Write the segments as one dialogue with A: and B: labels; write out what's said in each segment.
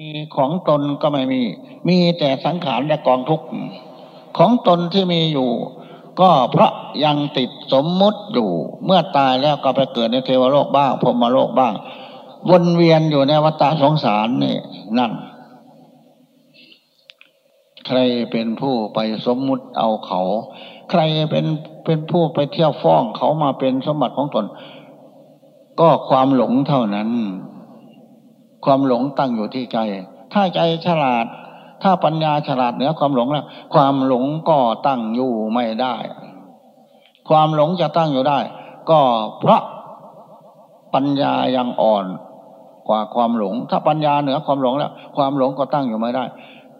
A: มีของตนก็ไม่มี มีแต่สังขารและกองทุกข์ของตนที่มีอยู่ ก็เพราะยังติดสมมุติอยู่ เมื่อตายแล้วก็ไปเกิดในเทวโลกบ้างพรมโลกบ้าง วนเวียนอยู่ในวัฏสงสารนี่นั่น ใครเป็นผู้ไปสมมุติเอาเขา ใครเป็นเป็นผู้ไปเที่ยวฟ้องเขามาเป็นสมบัติของตน ก็ความหลงเท่านั้น ความหลงตั้งอยู่ที่ใจ ถ้าใจฉลาด ถ้าปัญญาฉลาดเหนือความหลงแล้ว ความหลงก็ตั้งอยู่ไม่ได้ ความหลงจะตั้งอยู่ได้ ก็เพราะปัญญายังอ่อนกว่าความหลง ถ้าปัญญาเหนือความหลงแล้ว ความหลงก็ตั้งอยู่ไม่ได้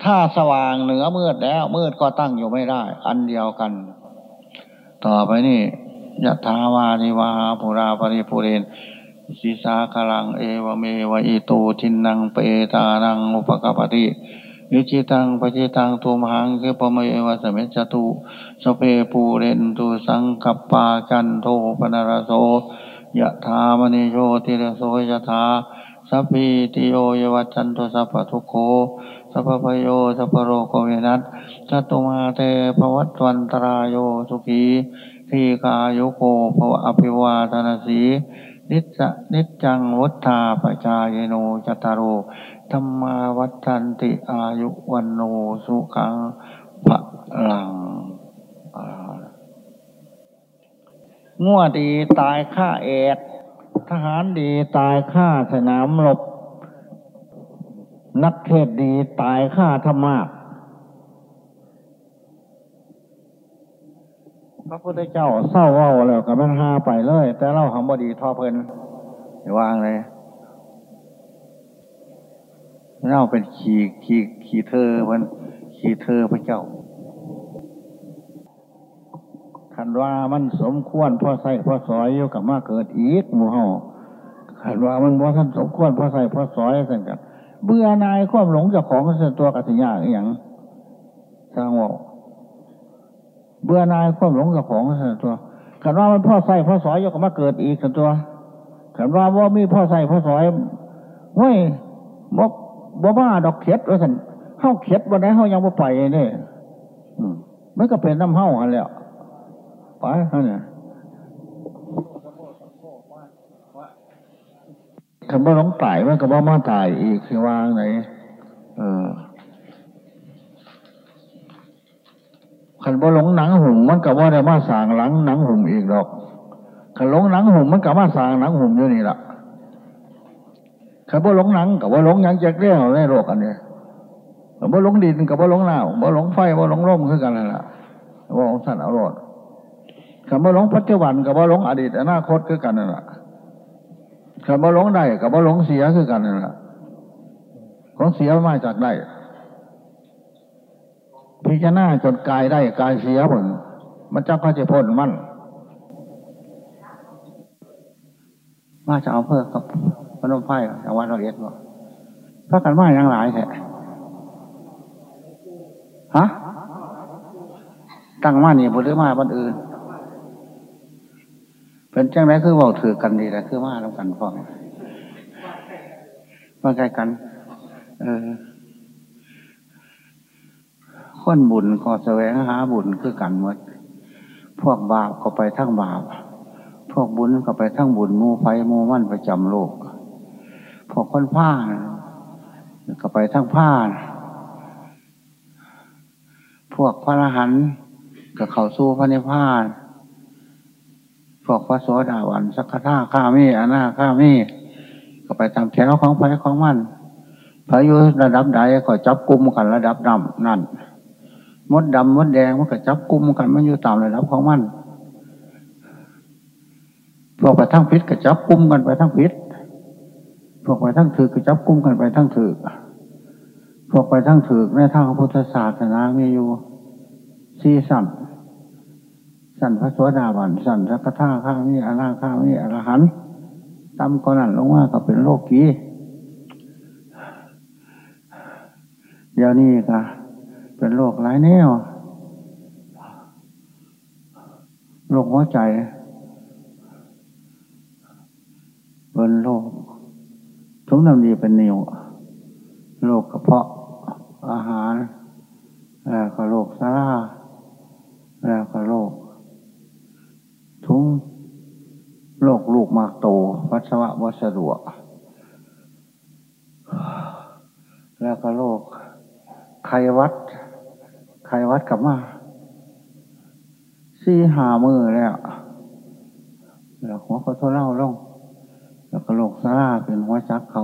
A: ถ้าสว่างเหนือมืดแล้ว มืดก็ตั้งอยู่ไม่ได้ อันเดียวกัน ต่อไปนี่ยะถาวานิวาปุราปริปุเรน สิสาคลังเอวเมวะอิตูทินังเปตานังอุปกปติยุจิตังปจิตังตุมหังคือปเมวะสมจตุสเปปูเรนตุสังกัปปาจันโทปนารโสยะถามณิโยติรโสยะถาสัพพิติโยยวัจันตุสัพพทุโคสัพพโยสัพพโรโกเวนัสสัตุมาเตภวัตวันตรายโยสุขีทีกายุโกภวะอภิวาทนาสี นิจนิจจังวัฏฐาปจายโนจตารโรธรรมาวัฏันติอายุวันโนสุขังพระลังงัวดีตายฆ่าเอกทหารดีตายฆ่าสนามรบนักเทศดีตายฆ่าธรรมะ พระพุทธเจ้าเศร้าเว้าแล้วกับมันหาไปเลย แต่เล่าของบดีทอเพลินวางเลยเล่าเป็นขี่ขี่ขี่เธอมันขี่เธอพระเจ้าขันว่ามันสมควรพ่อใส่พ่อสอยอยู่กับมาเกิดอีกหมู่เฮาขันว่ามันว่าท่านสมควรพ่อใส่พ่อสอยสั่งกันเบื่อนายความหลงจากของเสตัวกัตยาอย่างสร้างว่า เบื่อนายความหลงจากของเสตัวขันว่ามันพ่อใส่พ่อสอยยกมาเกิดอีกสัตัวขันว่าว่ามีพ่อใส่พ่อสอยเฮ้ยบกบ่บ้าดอกเข็ดว่าสันเข้าเข็ดวันไหนเข้ายังบ่ไปเนี่ยมันก็เป็นน้ำเข้าอันแล้วไปเท่านี้คันว่าหลงตายมันก็บ่มาตายอีกคือว่างไหนเออ ขันบ่หลงหนังหุ่มมันก็บ่ได้มาสางหลังหนังหุ่มอีกดอกขันหลงหนังหุ่มมันก็มาสางหนังหุ่มอยู่นี่แหละขันบ่หลงหนังกับบ่หลงยังแจะเรียกในโลกอันนี้บ่หลงดินกับบ่หลงน้ำบ่หลงไฟบ่หลงลมคือกันนั่นแหละบ่หลงสันอรรถคำว่าหลงปัจจุบันกับว่าหลงอดีตอนาคตคือกันนั่นแหละคำว่าหลงได้กับว่าหลงเสียคือกันนั่นแหละของเสียมาจากได้ พิจารณาจนกายได้กายเสียผลมันจะก็จะพ้นมั่นมาจะเอาเพิ่มกับพนมไพ่จากวัดเราเรียนบ่พระกันว่ายังหลายแท้ฮะตั้งมานี่บุหรือมาบันอื่น เป็นจังไรคือบอกถือกันดีแหละคือมาแล้วกันฟ้องมาใกล้กัน เออ คนบุญก็แสวงหาบุญคือกันหมด พวกบาปก็ไปทั้งบาป พวกบุญก็ไปทั้งบุญมูไฟมูมั่นประจำโลก พวกคนผ้าก็ไปทั้งผ้าพวกพระอรหันต์ก็เข้าสู้พระนิพพานพวกพระโสดาวันสักท่าข้ามีอนาข้ามีก็ไปตามแถวของไฟของมันพายุระดับใดก็จับกลุ่มกันระดับดำนั่น มดดำมดแดงมันก็จับกุมกันมันอยู่ตามระดับของมันพวกไปทั้งพิษก็จับกุมกันไปทั้งพิษพวกไปทั้งถือก็จับกุมกันไปทั้งถือพวกไปทั้งถือในทางพุทธศาสนามีอยู่สี่สัมสั่นพระสวสดาบันสั่นสักท่าข้ามีอาราข้ามีอรหันตำก่อนนั้นลงว่าก็เป็นโลกีเดี๋ยวนี้ก็ เป็นโรคหลายแนวโรคหัวใจ เป็นโรคทุกน้ำดีเป็นนิวโรคกระเพาะอาหารแล้วก็โรคซาร่าแล้วก็โรคทุ้งโรคลูกมากโตวัชวะวัสดวกแล้วก็โรคไขวัด วัดกลับมาซี่หามือแล้วแล้วหัวเขาทุเล่าลงแล้วก็โรคซาร่าเป็นหัวจักเขา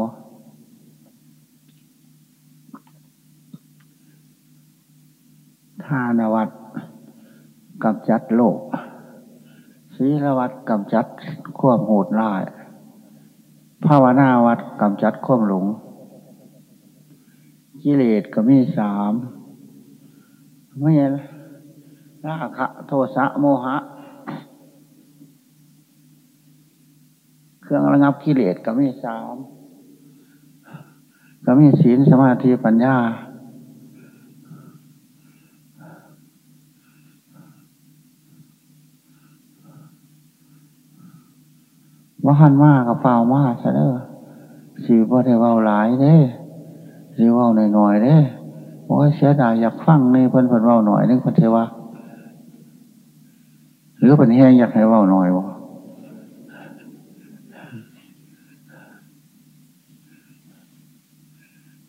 A: ทานวัดกับจัดโลกศีลวัดกำจัดควบโหดร้ายภาวนาวัดกำจัดควบหลง กิเลสก็มีสาม ไม่เห็นราคะโทสะโมหะ เครื่องระงับกิเลสก็มีสามก็มีศีลสมาธิปัญญา ว่าหันมากกับเปล่ามากซะเด้อสีบ่ได้เว้าหลายเด้สีเว้าหน่อยๆเด้ โอ้ยเสียดายอยากฟังในเพิ่นเพิ่นเว้าหน่อยนึงเพิ่นเทวะหรือเพิ่นแห้งอยากให้เว้าหน่อยวะ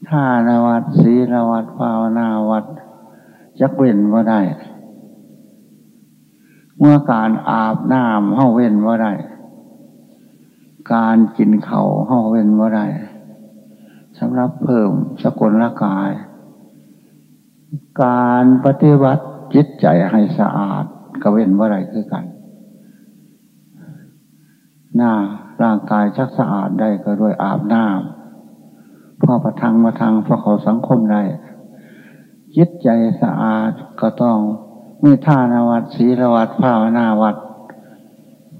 A: ท่านวัดศีลวัดภาวนาวัดจักเว้นว่าได้ เมื่อการอาบน้ำเข้าเว้นว่าได้ การกินเขาห่อเว้นว่าได้สำหรับเพิ่มสกุลละกาย การปฏิบัติจิตใจให้สะอาดก็เว้นว่าไรคือกัน หน้าร่างกายชักสะอาดได้ก็ด้วยอาบน้ำพ่อประทังมาทางพระเขาสังคมได้จิตใจสะอาดก็ต้องมีท่านวัดศีลวัดภาวนาวัด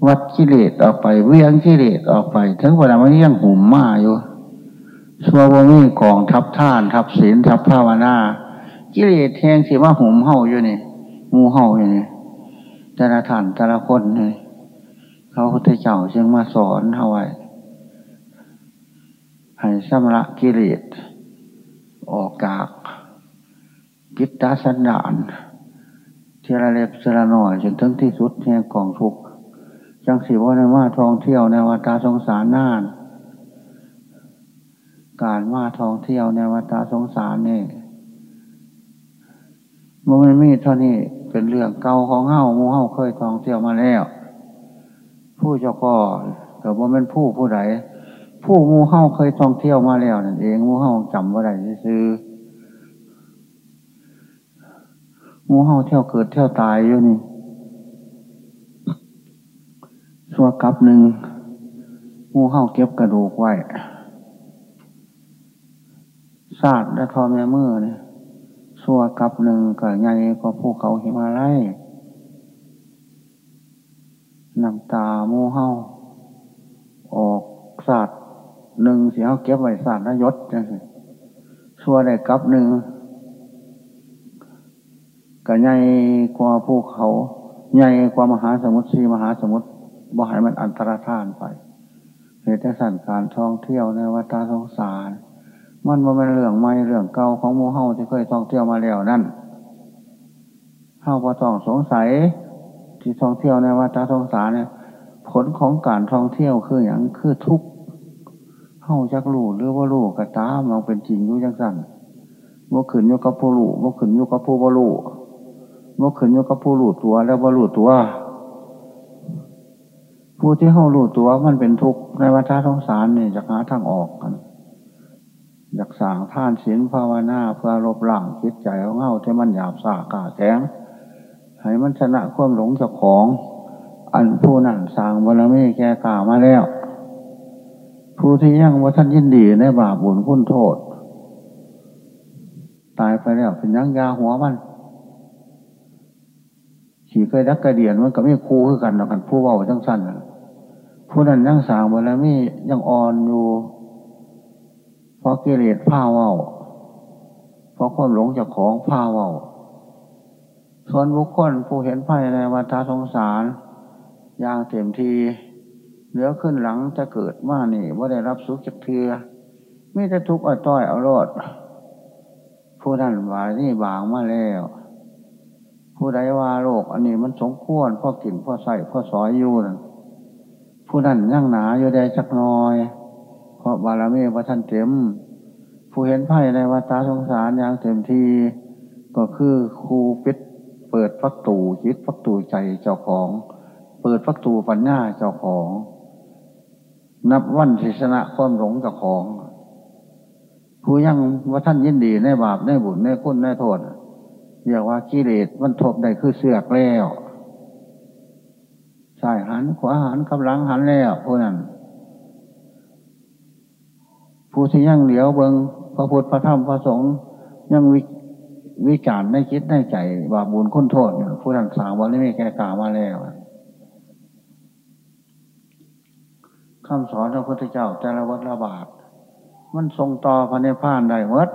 A: วัดกิเลสออกไปเวียงกิเลสออกไป ถึงเวลามันยังหุ่มมาอยู่ชัววมีกองทับท่าน ทับศีลทับภาวนา กิเลสแทงสิว่าหุมเห่าอยู่นี่งูเห่าอยู่นี่แต่ละท่านแต่ละคนนี่เขาพุทธเจ้าจึงมาสอนเอาไว้ให้สำระกิเลสออกจากกิตตาสันดานเทระเล็กเทระหน่อยจนถึงที่สุดแห่งกองทุกจังสีว่าในว่าท่องเที่ยวในวัฏสงสารน่าน การว่าท่องเที่ยวในวัฏสงสารนี่ มันไม่มีเท่านี้เป็นเรื่องเก่าของเฮ้ามูเฮ้าเคยท่องเที่ยวมาแล้ว ผู้เจ้าก็แต่ว่าเป็นผู้ผู้ใดผู้มูเฮ้าเคยท่องเที่ยวมาแล้วนั่นเองมูเฮ้าจำว่าใดซื้อมูเฮ้าเที่ยวเกิดเที่ยวตายอยู่นี่สัวกับหนึ่งงูเข้าเก็บกระดูกไว้ซาดและทอแม่มือเนี่ย สัวกับหนึ่งก็ใหญ่กว่าภูเขาหิมาลัยน้ำตาโมเห่าออกศาสตร์หนึ่งเสียเขาเก็บไว้ศาสตร์นยศจังสิชั่วได้กับหนึ่งก็ใหญ่กว่าภูเขาใหญ่กว่ามหาสมุทรสีมหาสมุทรบ่ให้มันอันตรธานไปเหตุสั่นการท่องเที่ยวในวัฏสงสาร มันว่าเป็นเรื่องใหม่เรื่องเก่าของโมเฮาที่เคยท่องเที่ยวมาแล้วนั่นเฮาพอต้องสงสัย ที่ท่องเที่ยวในวัฏสงสารเนี่ย ผลของการท่องเที่ยวคืออย่างคือทุกเฮาจักรู้หรือว่ารู้กระตามเราเป็นจริงอยู่จังสั่นว่าขืนอยู่กับผู้รู้ว่าขืนอยู่กับผู้บรู้ว่าขืนอยู่กับผู้รู้ตัวแล้วบรู้ตัว ผู้ที่เข้ารู้ตัวมันเป็นทุกข์ในวัฏสงสารเนี่ยจะหาทางออกกัน อยากสั่งท่านศีลภาวนาเพื่อลบล้างจิตใจของเฮาที่มันหยาบสากาแข็งให้มันชนะความหลงเจ้าของ อันผู้นั่นสั่งบารมีแก่กล่าวมาแล้ว ผู้ที่ยังว่าท่านยินดีในบาปบุญคุณโทษ ตายไปแล้วเป็นยังยาหัวมันขี่เคยดักกระเดียนมันก็ไม่คู่คือกันหรอกกันผู้ว่าจังสั้นผู้นั้นยังสางบารมียังอ่อนอยู่ เพราะกิเลสผ้าเว้าเพราะความหลงจากของผ้าเว้าส่วนบุคคลผู้เห็นภายในวัฏสงสาร อย่างเต็มทีเหลือขึ้นหลังจะเกิดว่านี่ว่าได้รับสุขจากเทือไม่จะทุกข์เอาต้อยเอาโลดผู้นั้นว่านี่บางมาแล้ว ผู้ใดว่าโลก อันนี้มันสมควรพ่อกินพ่อใส่พ่อสอยอยู่นั่นผู้นั้นยั่งหนาอยู่ได้สักน้อย เพราะบารมีพระท่านเต็ม ผู้เห็นไพ่ในวัฏสงสารอย่างเต็มที่ก็คือครูปิดเปิดประตูจิตประตูใจเจ้าของ เปิดประตูปัญญาเจ้าของ นับวันศิษณะความหลงเจ้าของ ผู้ยังว่าท่านยินดีในบาปในบุญในคุณในโทษเรียกว่ากิเลสมันทบได้คือเสือกแล้วใช่หันขวาหันกำลังหันแล้วผู้นั้น ผู้ที่ยังเหลียวเบิงพระพุทธพระธรรมพระสงฆ์ยังวิวิจารณ์ในคิดในใจบาบุญคุณโทษผู้นั้นสางวันนี้ไม่แก่กามาแล้วคำสอนพระพุทธเจ้าแต่ละวัฏละบาท มันทรงต่อพระเนพานได้เมด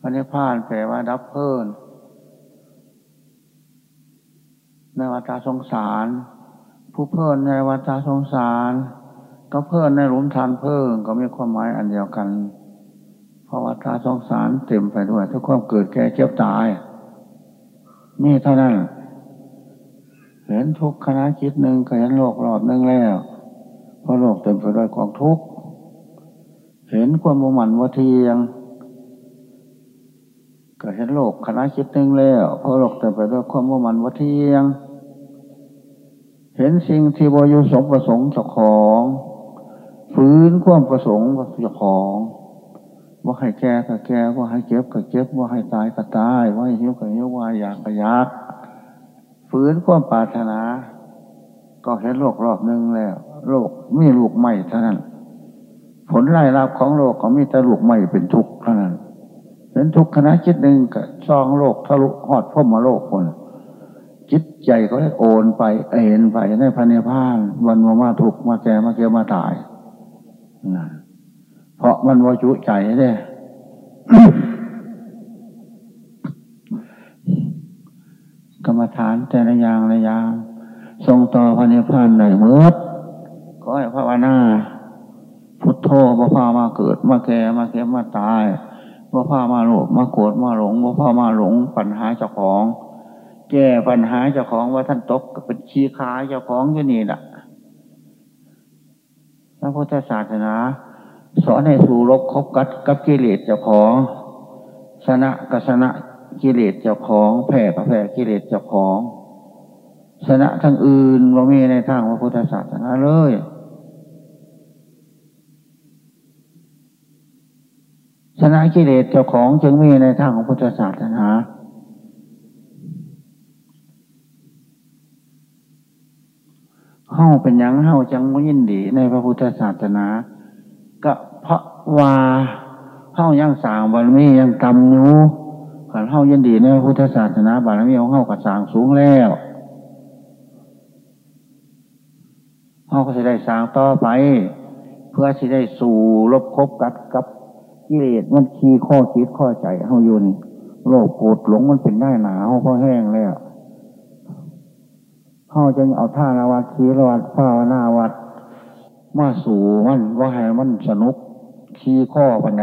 A: พระเนพานแปลว่าดับเพิ่นในวัฏสงสาร ผู้เพิ่นในวัฏสงสาร ก็เพิ่นในหลุมทานเพิ่งก็มีความหมายอันเดียวกันราะว่าตาสงสารเต็มไปด้วยทุกความเกิดแก่เจ็บตาย นี่เท่านั้น เห็นทุกขณะคิดหนึ่งก็เห็นโลกหลอดหนึ่งแล้ว เพราะโลกเต็มไปด้วยของทุกข์เห็นความมุมันวัเทียงก็เห็นโลกคณะคิดหนึ่งแล้วเพราะโลกเต็มไปด้วยความมุมันวัเทียง เห็นสิ่งที่บริสุทธิ์ประสงค์เจ้าของ ฟื้นความประสงค์เจ้าของ ว่าให้แก่ก็แก่ว่าให้เจ็บก็เจ็บว่าให้ตายก็ตายว่าให้หิวก็หิวว่าอยากก็อยากฝืนความปรารถนา ก็เห็นโลกรอบหนึ่งแล้ว โลกมีลูกใหม่เท่านั้น ผลไล่รับของโลกก็มีแต่ลูกใหม่เป็นทุกข์เท่านั้นเห็นทุกข์คณะจิตหนึ่งก็ซองโลกทะลุหอดพ่อมาโลกคนจิตใจก็ได้โอนไปเอ็นไปในพันในพานวันมามาทุกมาแก่มาเกี่ยวมาตาย เพราะมันวาจุใจเนี่ยกรรมฐานแต่ละอย่างละอย่างทรงต่อพระนิพพานในเมื่อก็ให้ภาวนาพุทโธบ่พามาเกิดมาแก่มาเก็บมาตายบ่พามาโลภมาโกรธมาหลงบ่พามาหลงปัญหาเจ้าของ แก้ปัญหาเจ้าของว่าท่านตกเป็นชี้ขาเจ้าของอยู่นี่แหละ พระพุทธศาสนา สอนให้สู่รบคบกัดกับกิเลสเจ้าของชนะกัชนะกิเลสเจ้าของแพ้กับแพ้กิเลสเจ้าของชนะทั้งอื่นว่ามีในทางพระพุทธศาสนาเลยชนะกิเลสเจ้าของจึงมีในทางของพุทธศาสนา เฮ้าเป็นยังเฮ้าจังยินดี ในพระพุทธศาสนา ก็เพราะว่าเฮ้ายังสางบารมียังกำอยู่ขันเฮ้ายันดีในพระพุทธศาสนา บารมีของเฮ้ากับสางสูงแล้วเฮาก็จะได้สางต่อไป เพื่อที่ได้สู่ลบคบกัดกับกิเลสมันขี้ข้อคิดข้อใจเฮาอยู่นโลกโกรธหลงมันเป็นได้หนาเฮาก็แห้งแล้ว เฮ้าจึงเอาท่านวัดคีรวัดภาวนาวัด มาสู่มันว่าให้มันสนุกขี้ข้อปันไหน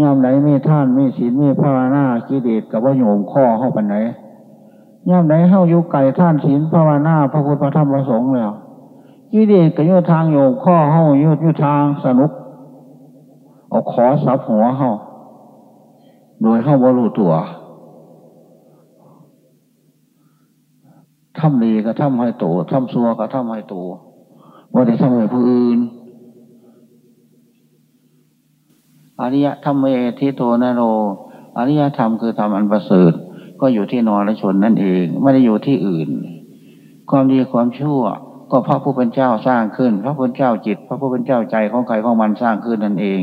A: ย่ามไหนไม่ท่านไม่ศีลไม่ภาวนากิเลสกับว่าโยมข้อเข้าปันไหนย่ามไหนเข้ายุไก่ท่านศีลภาวนาพระพุทธพระธรรมพระสงฆ์แล้วกิเลสกับยุทางโยมข้อเข้ายุยุทางสนุกเอาขอสับหัวเข้าโดยเข้าบรรลุตัว ทำดีก็ทำให้โตทำซัวก็ทำให้โตว่าได้ทำให้ผู้อื่นอริยธรรมเอทิโตนโรอริยธรรมคือธรรมอันประเสริฐก็อยู่ที่นอรชนนั่นเอง ไม่ได้อยู่ที่อื่น ความดีความชั่ว ก็พระผู้เป็นเจ้าสร้างขึ้น พระผู้เป็นเจ้าจิต พระผู้เป็นเจ้าใจของใครของมันสร้างขึ้นนั่นเอง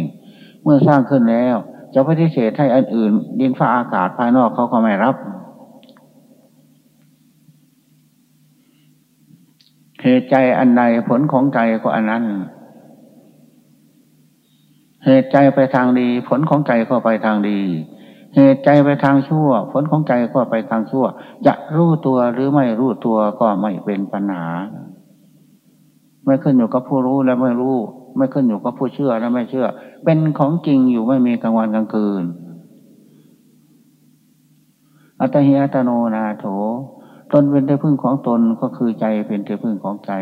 A: เมื่อสร้างขึ้นแล้ว จะปฏิเสธให้อันอื่น ดินฟ้าอากาศภายนอกเขาก็ไม่รับ เหตุใจอันใดผลของใจก็อันนั้น เหตุใจไปทางดี ผลของใจก็ไปทางดี เหตุใจไปทางชั่ว ผลของใจก็ไปทางชั่ว จะรู้ตัวหรือไม่รู้ตัวก็ไม่เป็นปัญหา ไม่ขึ้นอยู่กับผู้รู้และไม่รู้ ไม่ขึ้นอยู่กับผู้เชื่อและไม่เชื่อ เป็นของจริงอยู่ไม่มีกลางวันกลางคืน อัตหิอัตโนนาโถ ตนเป็นที่พึ่งของตนก็คือใจเป็นที่พึ่งของใจ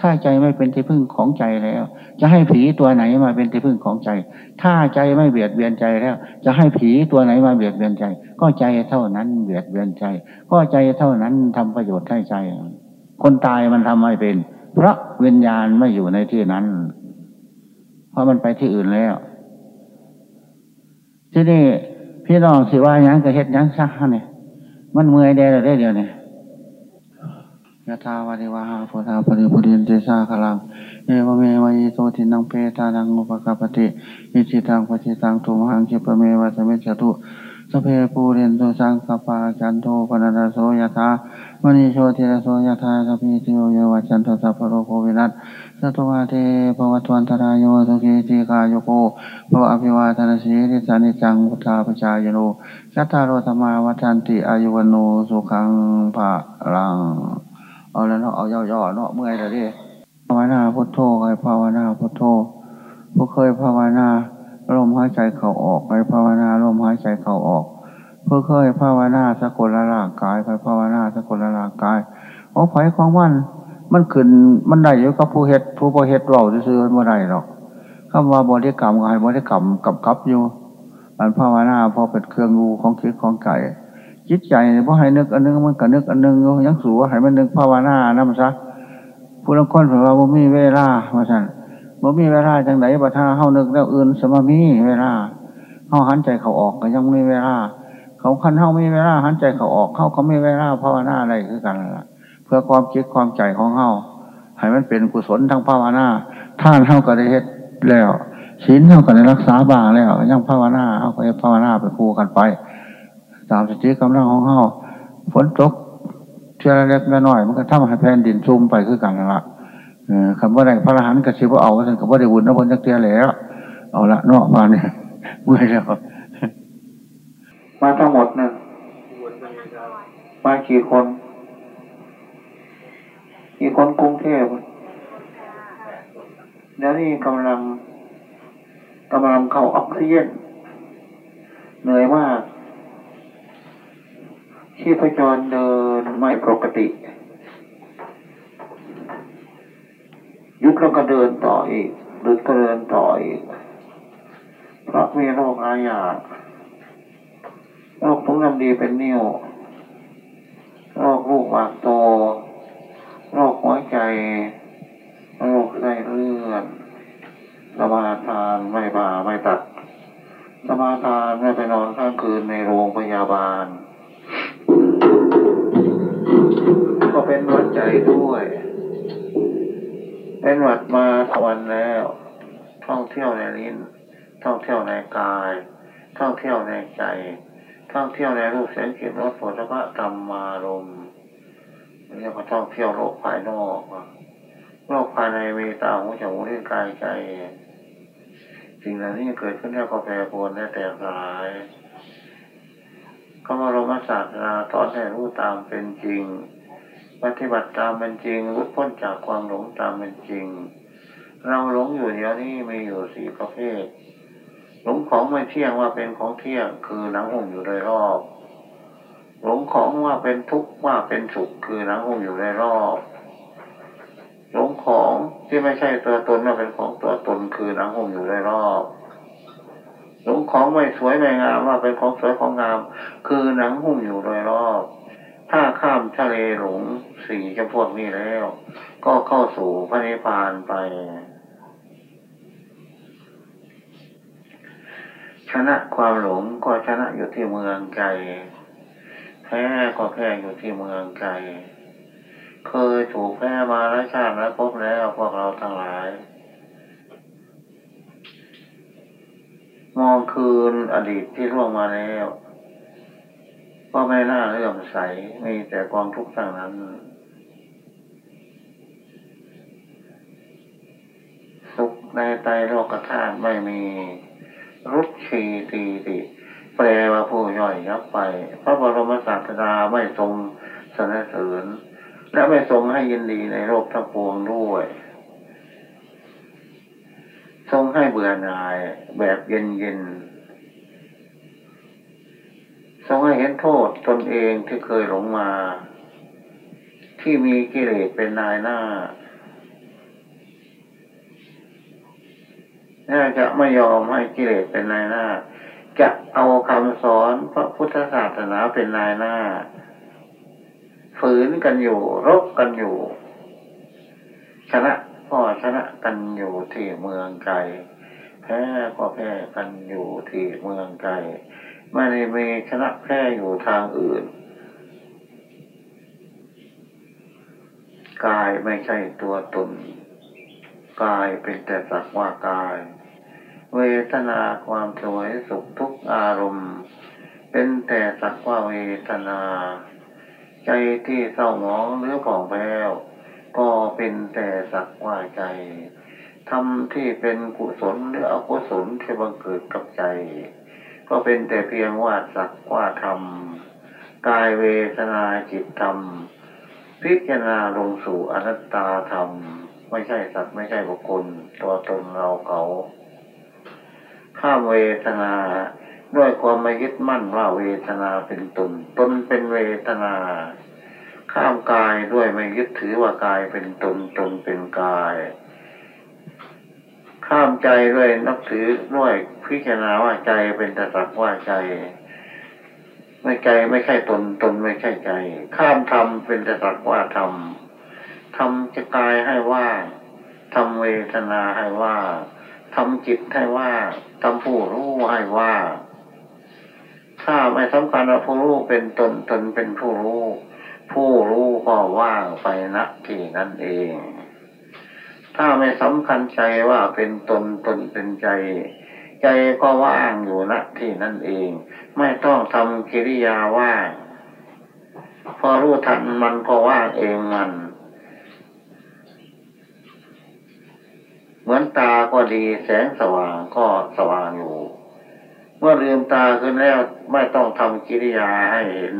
A: ถ้าใจไม่เป็นที่พึ่งของใจแล้ว จะให้ผีตัวไหนมาเป็นที่พึ่งของใจ ถ้าใจไม่เบียดเบียนใจแล้ว จะให้ผีตัวไหนมาเบียดเบียนใจ ก็ใจเท่านั้นเบียดเบียนใจ ก็ใจเท่านั้นทำประโยชน์ให้ใจ คนตายมันทำไม่เป็น เพราะวิญญาณไม่อยู่ในที่นั้น เพราะมันไปที่อื่นแล้ว ที่นี่พี่น้องสิว่ายังกระเฮ็ดยังซักเนี่ยมันเมื่อยได้หรือได้เดียวเนี่ย ยะทาวาริวาหาโพธาปริปุรินเตสาคลังเอวเมวายโตทินังเปตานังอุปกาปติอิจิตังปจิตังตุมหังคิปเมวะสมิจตุสเพปูเรนตุสังกปาจันโทปนัสโสยธามณีโชติระโสยธาสพิติโยเยวัจันโทสัพพโรโควินัสสัตวาเทภวัตวันตรายโยสุขีติกายโกภวะอภิวาทนาสีริสานิจังพุทธาปชายโนชัตตารโรธรรมาวัฏันติอายุวโนสุขังภาลัง เอาแล้วเนาะเอาย่อๆเนาะเมื่อยแล้วดิภาวนาพุทโธใครภาวนาพุทโธผู้เคยภาวนาลมหายใจเข้าออกไปภาวนาลมหายใจเข้าออกเพื่อเคยภาวนาสกุลร่างกายไปภาวนาสกุลร่างกายโอ้ไผ่ของมันมันขึ้นมันได้อยู่กับผู้เฮ็ดผู้บ่เฮ็ดเราซื้อมันได้หรอกคำว่าบริกรรมกายบริกรรมกับกับอยู่อันภาวนาพอเป็นเครื่องรูของคิดของไก่ จิตใจเพราะให้นึกอันนึงมันก็นึกอันนึงยังสูว่าให้มันนึกภาวนานั่นซะผู้ลงคนเผื่อว่าบ่มีเวลาว่าสั่นบ่มีเวลาจังไหนบัท่าเฮานึกแล้วอื่นสมามีเวลาเฮาหันใจเขาออกก็ยังมีเวลา เขาคันเฮามีเวลาหันใจเขาออกเข้าเขามีเวลาภาวนาอะไรคือกันล่ะ เพื่อความคิดความใจของเฮาให้มันเป็นกุศลทางภาวนาท่านเฮาก็ได้เฮ็ดแล้วศีลเฮาก็ได้รักษาบางแล้วยังภาวนาเฮาก็ภาวนาไปคู่กันไป ตามสติกำลังของเฮาฝนตกเชื่อเล็กน้อยมันก็ทำให้แผ่นดินซุ่มไปคือกันละคำว่าอะไรพระอรหันต์กระชิบว่าเอาท่านคำว่าได้บุญนนะพ้นจักเตียแล้ว เอาละนาะมาเนี่ยเมื่อยแล้วมาทั้งหมดนะมากี่คนกี่คนกรุงเทพแล้วนี่กำลังกำลังเข้าออกซิเจนเหนื่อยมาก ชีพจรเดินไม่ปกติ ยุดแล้วก็เดินต่ออีกหรือก็เดินต่ออีกเพราะมีโรคอาญาโรคทุงน้ำดีเป็นนิ่วโรคลูกหมากโต โรคหัวใจ โรคไส้เลือนสมาทานไม่บาไม่ตัดสมาทานไม่ไปนอนข้างคืนในโรงพยาบาล ก็เป็นวัดใจด้วย เป็นวัดมาสวันแล้ว ท่องเที่ยวในลิ้น ท่องเที่ยวในกาย ท่องเที่ยวในใจ ท่องเที่ยวในรูปเสียงกลิ่นรสผลิภัณฑ์ธรรมารมเรียกว่าท่องเที่ยวโลกภายนอกโลกภายในมีตาหูจมูกลิ้นกายใจ สิ่งเหล่านี้เกิดขึ้นแล้วก็แปรปรวนและแตกสลาย ก็มารมศาสนาตอนให้รู้ตามเป็นจริง ปฏิบัติตามเป็นจริงรุดพ้นจากความหลงตามเป็นจริง เราหลงอยู่เดี๋ยวนี้มีอยู่สี่ประเภท หลงของไม่เที่ยงว่าเป็นของเที่ยงคือหนังหุ่มอยู่โดยรอบ หลงของว่าเป็นทุกข์ว่าเป็นสุขคือหนังหุ่มอยู่โดยรอบหลงของที่ไม่ใช่ตัวตนว่าเป็นของตัวตนคือหนังหุ่มอยู่โดยรอบ หลงของไม่สวยไม่งามว่าเป็นของสวยของงาม คือหนังหุ่มอยู่โดยรอบ ถ้าข้ามทะเลหลงสี่จำพวกนี้แล้ว ก็เข้าสู่พระนิพพานไป ชนะความหลงก็ชนะอยู่ที่เมืองไกลแพ้ก็แพ้อยู่ที่เมืองไกลเคยถูกแพ้มาแล้วชาติแล้วพบแล้วพวกเราทั้งหลาย มองคืนอดีตที่ล่วงมาแล้วก็ไม่น่าเลื่อมใสมีแต่ความทุกข์ทั้งนั้น สุขในใจโลกธาตุไม่มีรุชีตีติแปลว่าผู้ย่อยยับไป พระบรมศาสดาไม่ทรงสนเสริญและไม่ทรงให้ยินดีในโลกทั้งปวงด้วย ทรงให้เบื่อหน่ายแบบเย็นเย็นทรงให้เห็นโทษตนเองที่เคยหลงมา ที่มีกิเลสเป็นนายหน้า น่าจะไม่ยอมให้กิเลสเป็นนายหน้า จะเอาคำสอนพระพุทธศาสนาเป็นนายหน้า ฝืนกันอยู่รบกันอยู่ชนะ ก็ชนะกันอยู่ที่เมืองไกลแพ้ก็แพ้กันอยู่ที่เมืองไกลไม่ได้มีชนะแพ้อยู่ทางอื่นกายไม่ใช่ตัวตนกายเป็นแต่สักว่ากาย เวทนาความสวยสุขทุกอารมณ์ เป็นแต่สักว่าเวทนา ใจที่เศร้าหมองหรือผ่องแผ้ว ก็เป็นแต่สักว่าใจทำที่เป็นกุศลหรืออกุศลที่บังเกิดกับใจ ก็เป็นแต่เพียงว่าสักว่าธรรมกายเวทนาจิตธรรม พิจารณาลงสู่อนัตตาธรรม ไม่ใช่สัตว์ไม่ใช่บุคคล ตัวตนเราเขาข้ามเวทนาด้วยความไม่ยึดมั่นว่าเวทนาเป็นตนตนเป็นเวทนา ข้ามกายด้วยไม่ยึดถือว่ากายเป็นตนตนเป็นกาย ข้ามใจด้วยนับถือด้วยพิจารณาว่าใจเป็นตสักว่าใจ ไม่ใจไม่ใช่ตนตนไม่ใช่ใจ ข้ามธรรมเป็นตสักว่าธรรมทำจะกายให้ว่าทำเวทนาให้ว่าทำจิตให้ว่าทำผู้รู้ให้ว่า ถ้าไม่สำคัญว่าผู้รู้เป็นตนตนเป็นผู้รู้ ผู้รู้ก็ว่างไปณที่นั่นเอง ถ้าไม่สำคัญใจว่าเป็นตนตนเป็นใจ ใจก็ว่างอยู่ณที่นั่นเอง ไม่ต้องทำกิริยาว่างพอรู้ทันมันก็ว่างเองมัน เหมือนตาก็ดีแสงสว่างก็สว่างอยู่ เมื่อลืมตาขึ้นแล้วไม่ต้องทำกิริยาให้เห็น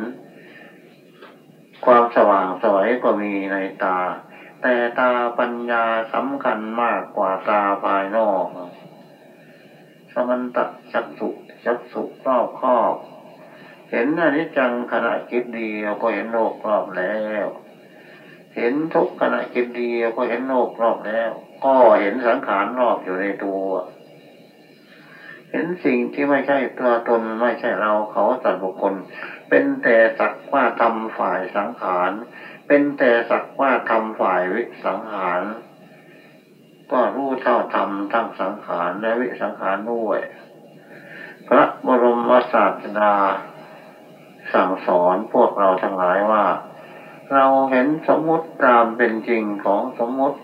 A: ความสว่างสวยก็มีในตา แต่ตาปัญญาสำคัญมากกว่าตาภายนอก สมันตจักสุจักสุรอบครอบ เห็นอนิจจังขณะคิดเดียวก็เห็นโลกรอบแล้ว เห็นทุกขณะคิดเดียวก็เห็นโลกรอบแล้ว ก็เห็นสังขารรอบอยู่ในตัว เห็นสิ่งที่ไม่ใช่ตัวตนไม่ใช่เราเขาสัตว์บุคคล เป็นแต่สักว่าทำฝ่ายสังขาร เป็นแต่สักว่าทำฝ่ายวิสังขารก็รู้เท่าทำทั้งสังขารและวิสังขารด้วย พระบรมศาสดาสั่งสอนพวกเราทั้งหลายว่า เราเห็นสมมติตามเป็นจริงของสมมติ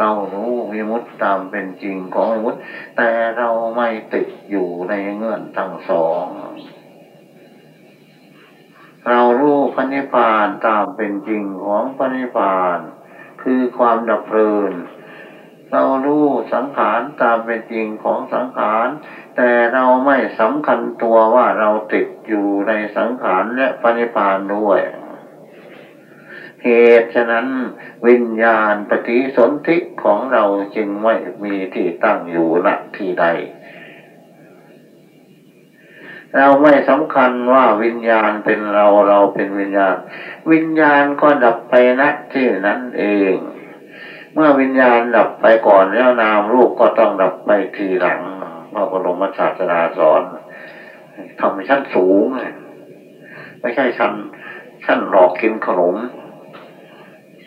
A: เรารู้วิมุตตามเป็นจริงของวิมุตแต่เราไม่ติดอยู่ในเงื่อนทั้งสองเรารู้พระนิพพานตามเป็นจริงของพระนิพพาน คือความดับเพลิน เรารู้สังขารตามเป็นจริงของสังขาร แต่เราไม่สำคัญตัวว่าเราติดอยู่ในสังขารและพระนิพพานด้วย เหตุฉะนั้นวิญญาณปฏิสนธิของเราจึงไม่มีที่ตั้งอยู่ณที่ใด เราไม่สำคัญว่าวิญญาณเป็นเราเราเป็นวิญญาณ วิญญาณก็ดับไปณที่นั้นเอง เมื่อวิญญาณดับไปก่อนแล้วนามรูปก็ต้องดับไปทีหลังพระบรมศาสดาสอนทำชั้นสูง ไม่ใช่ชั้นชั้นหลอกกินขนม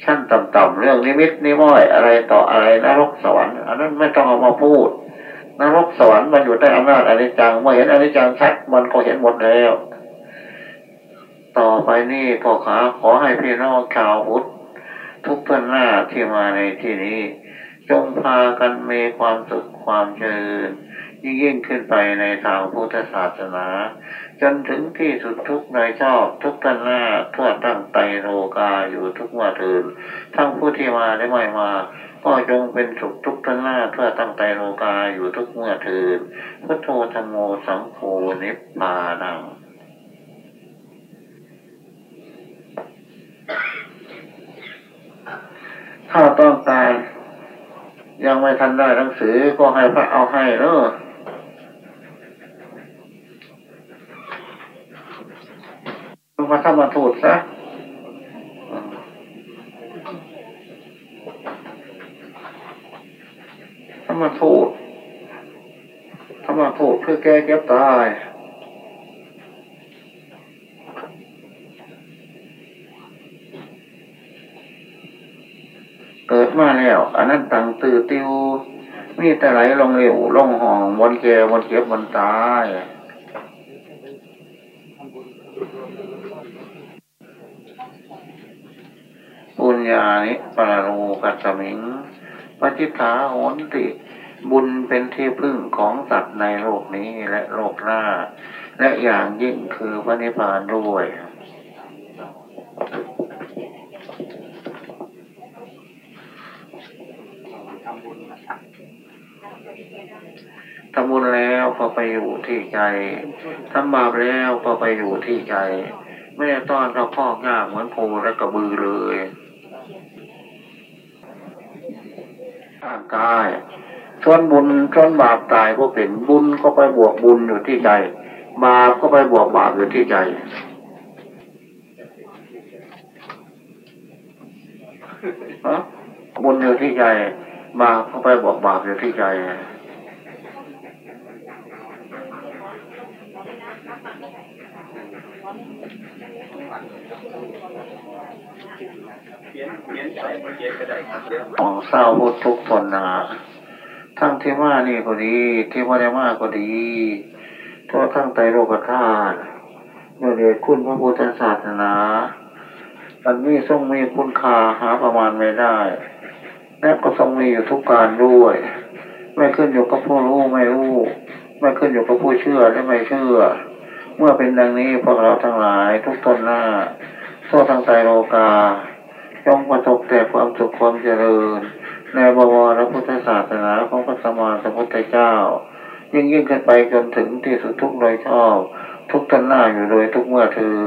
A: ชั้นต่ำๆเรื่องนิมิตนิม้อยอะไรต่ออะไรนรกสวรรค์อันนั้นไม่ต้องเอามาพูดนรกสวรรค์มันอยู่ใต้อำนาจอนิจจังเมื่อเห็นอนิจจังชัดมันก็เห็นหมดแล้ว ต่อไปนี่พ่อขาขอให้พี่น้องชาวพุทธทุกท่านหน้าที่มาในที่นี้ จงพากันมีความสุขความเจริญยิ่งยิ่งขึ้นไปในทางพุทธศาสนา จนถึงที่สุดทุกในชอบทุกท่านหน้าทั่วตั้งไตโลกาอยู่ทุกเมื่อถืนทั้งผู้ที่มาและไม่มา ก็จงเป็นสุขทุกท่านหน้าเพื่อตั้งใจโลกาอยู่ทุกเมื่อถืนพุทโธธรรมโมสังโฆนิพพานังถ้าต้องการยังไม่ทันได้หนังสือก็ให้พระเอาให้เนอะ มาทำมาถูดซะทำมาถูดทำมาถูดเพื่อแก้เก็บตายเกิดมาแล้วอันนั้นตังตื่ติวมีแต่ไหลลงเร็วลงห้องบนเกบนเก็บบนตายบุ ญาณิปราโลกัสมิงปฏิฐาโหนติ บุญเป็นที่พึ่งของสัตว์ในโลกนี้และโลกหน้า และอย่างยิ่งคือพระนิพพานด้วยทำบุญแล้วก็ไปอยู่ที่ใจทำบาปแล้วก็ไปอยู่ที่ใจ ไม่ได้ต้อนเราพ่อกยากเหมือนโพและกระบือเลย ร่างกายชนบุญชนบาปตายก็เป็นบุญก็ไปบวกบุญอยู่ที่ใจ บาปก็ไปบวกบาปอยู่ที่ใจ บุญอยู่ที่ใจ บาปก็ไปบวกบาปอยู่ที่ใจ ของเศร้าพุททุกทนนาทั้งที่ว่านี่ก็ดีที่ว่าได้มากก็ดีทั่วทั้งไตโลกธาตุเมื่อเดชคุณพระพุทธศาสนาอันนี้ทรงมีคุณค่าหาประมาณไม่ได้และก็ทรงมีอยู่ทุกการด้วย ไม่ขึ้นอยู่กับผู้รู้ไม่รู้ ไม่ขึ้นอยู่กับผู้เชื่อและไม่เชื่อ เมื่อเป็นดังนี้พวกเราทั้งหลายทุกตนหน้าทั่วทั้งไตโลกา จงประสบแต่ความสุขความเจริญ ในบวรพุทธศาสนาของพระสมานสัมพุทธเจ้า ยิ่งยิ่งขึ้นไปจนถึงที่สุดทุกโดยชอบ ทุกตนหน้าอยู่โดยทุกเมื่อถือ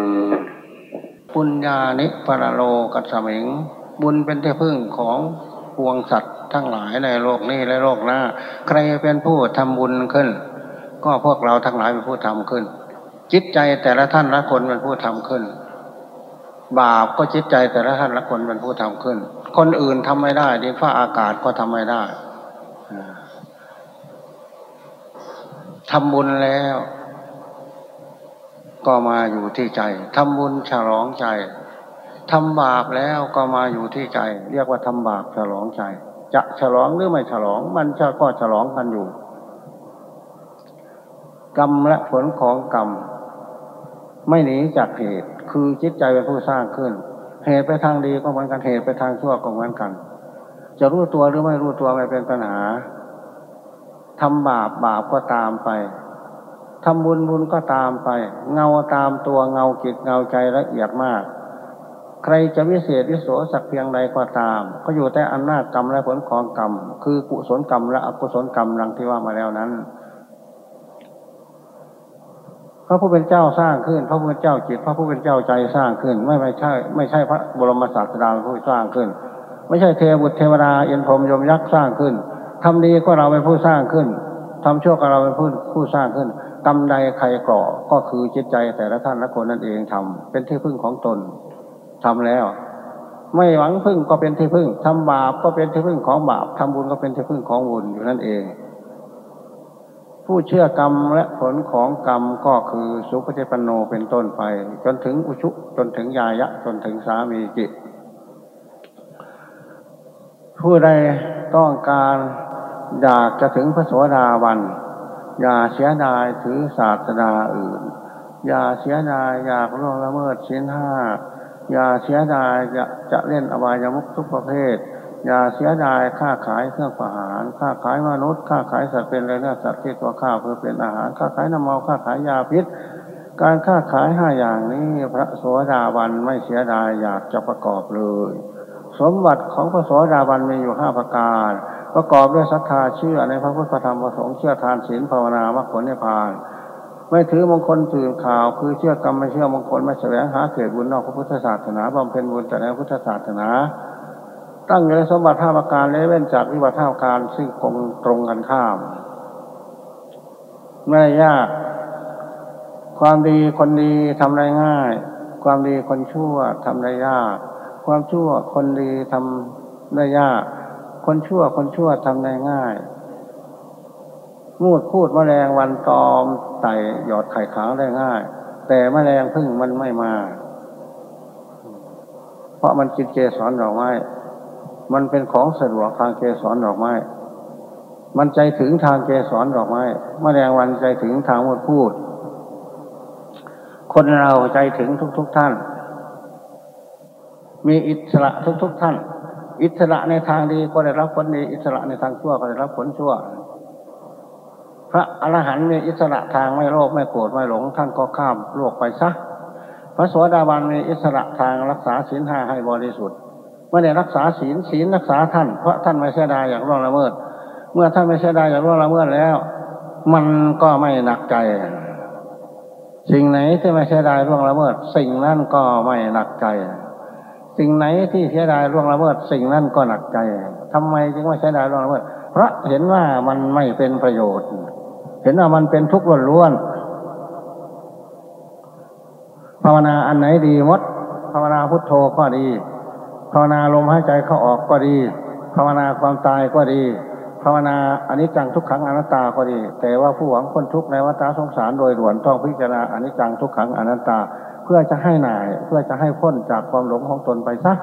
A: ปุญญานิปรโลกัสมิง บุญเป็นที่พึ่งของพวงสัตว์ทั้งหลายในโลกนี้และโลกหน้า ใครเป็นผู้ทำบุญขึ้น ก็พวกเราทั้งหลายเป็นผู้ทำขึ้น จิตใจแต่ละท่านละคนเป็นผู้ทำขึ้น บาปก็จิตใจแต่ละท่านละคนเป็นผู้ทำขึ้น คนอื่นทำไม่ได้ดินฟ้าอากาศก็ทำไม่ได้ทำบุญแล้ว ก็มาอยู่ที่ใจทำบุญฉลองใจทำบาปแล้วก็มาอยู่ที่ใจ เรียกว่าทำบาปฉลองใจ จะฉลองหรือไม่ฉลอง มันจะก็ฉลองกันอยู่ กรรมและผลของกรรมไม่หนีจากเหตุ คือจิตใจเป็นผู้สร้างขึ้น เหตุไปทางดีก็เหมือนกันเหตุไปทางชั่วก็เหมือนกัน จะรู้ตัวหรือไม่รู้ตัวไม่เป็นปัญหาทำบาปบาปก็ตามไปทำบุญบุญก็ตามไป เงาตามตัวเงาจิตเงาใจละเอียดมาก ใครจะวิเศษวิโสสักเพียงใดก็ตาม ก็อยู่แต่อำนาจกรรมและผลของกรรม คือกุศลกรรมและอกุศลกรรมดังที่ว่ามาแล้วนั้น พระผู้เป็นเจ้าสร้างขึ้น พระผู้เป็นเจ้าจิต พระผู้เป็นเจ้าใจสร้างขึ้น ไม่ไม่ใช่ ไม่ใช่พระบรมศาสดาผู้สร้างขึ้น ไม่ใช่เทวุตเทวดาเอ็นพรมยมยักษ์สร้างขึ้นทำดีก็เราเป็นผู้สร้างขึ้นทำชั่วก็เราเป็นผู้ผู้สร้างขึ้นกรรมใดใครก่อก็คือจิตใจแต่ละท่านละคนนั่นเองทำเป็นที่พึ่งของตนทำแล้ว ไม่หวังพึ่งก็เป็นที่พึ่งทำบาปก็เป็นที่พึ่งของบาปทำบุญก็เป็นที่พึ่งของบุญอยู่นั่นเอง ผู้เชื่อกรรมและผลของกรรมก็คือสุภเจปโนเป็นต้นไป จนถึงอุชุ จนถึงยายะ จนถึงสามีจิต ผู้ใดต้องการอยากจะถึงพระสวสดาวันอย่าเสียดายถือศาสดาอื่น อย่าเสียดายอยากล่วงละเมิดชิ้นห้าอย่าเสียดายจะจะเล่นอบายามุขทุกประเภท อย่าเสียดายค่าขายเครื่องประหารค่าขายมนุษย์ค่าขายสัตว์เป็นเนื้อสัตว์ที่ตัวข้าเพื่อเป็นอาหารค่าขายน้ำเมาค่าขายยาพิษ การค่าขายห้าอย่างนี้พระโสดาบันไม่เสียดายอยากจะประกอบเลย สมบัติของพระโสดาบันมีอยู่ห้าประการ ประกอบด้วยศรัทธาเชื่อในพระพุทธธรรมประสงค์เชื่อทานศีลภาวนามรรคผลนิพพานไม่ถือมงคลตื่นข่าว คือเชื่อกรรมไม่เชื่อมงคลไม่แสวงหาเกิดบุญนอกพระพุทธศาสนาบำเพ็ญบุญแต่ในพุทธศาสนา ตั้งอยู่ในสมบัติท่าประการและเว้นจากวิบัติท่าการซึ่งคงตรงกันข้าม ไม่ยาก ความดีคนดีทำได้ง่าย ความดีคนชั่วทำได้ยาก ความชั่วคนดีทำได้ยาก คนชั่วคนชั่วทำได้ง่ายมูดพูดมแมลงวันตอมไต่หยอดไข่ขาวได้ง่าย แต่มแมลงพึ่งมันไม่มา เพราะมันกินเจสอนดอกไม้ มันเป็นของสะดวกทางเกสรดอกไม้ มันใจถึงทางเกสรดอกไม้มแมลงวันใจถึงทางมดพูด คนเราใจถึงทุกๆทท่าน มีอิสระทุกๆทท่าน อิสระในทางดีก็ได้รับผลดี อิสระในทางชั่วก็ได้รับผลชั่ว พระอรหันต์มีอิสระทางไม่โลภไม่โกรธไม่หลงท่านก็ข้ามโลกไปซะพระสวสดาบาลมีอิสระทางรักษาศีลห้าให้บริสุทธิ์ ไม่ได้รักษาศีลศีลรักษาท่าน เพราะท่านไม่เสียดายอย่างร่วงละเมิด เมื่อท่านไม่เสียดายอย่างร่วงละเมิดแล้ว มันก็ไม่หนักใจ สิ่งไหนที่ไม่เสียดายร่วงละเมิด สิ่งนั้นก็ไม่หนักใจ สิ่งไหนที่เสียดายร่วงละเมิด สิ่งนั้นก็หนักใจทำไมจึงไม่เสียดายร่วงละเมิด เพราะเห็นว่ามันไม่เป็นประโยชน์ เห็นว่ามันเป็นทุกข์ล้วนภาวนาอันไหนดีมดภาวนาพุทโธก็ดีาวนาลมหายใจเข้าออกก็ดี ภาวนาความตายก็ดี ภาวนาอนิจจังทุกขังอนัตตาก็ดี แต่ว่าผู้หวังคนทุกข์ในวัฏสงสารโดยด่วนต้องพิจารณาอนิจจังทุกขังอนัตตา เพื่อจะให้หน่ายเพื่อจะให้พ้นจากความหลงของตนไปซะ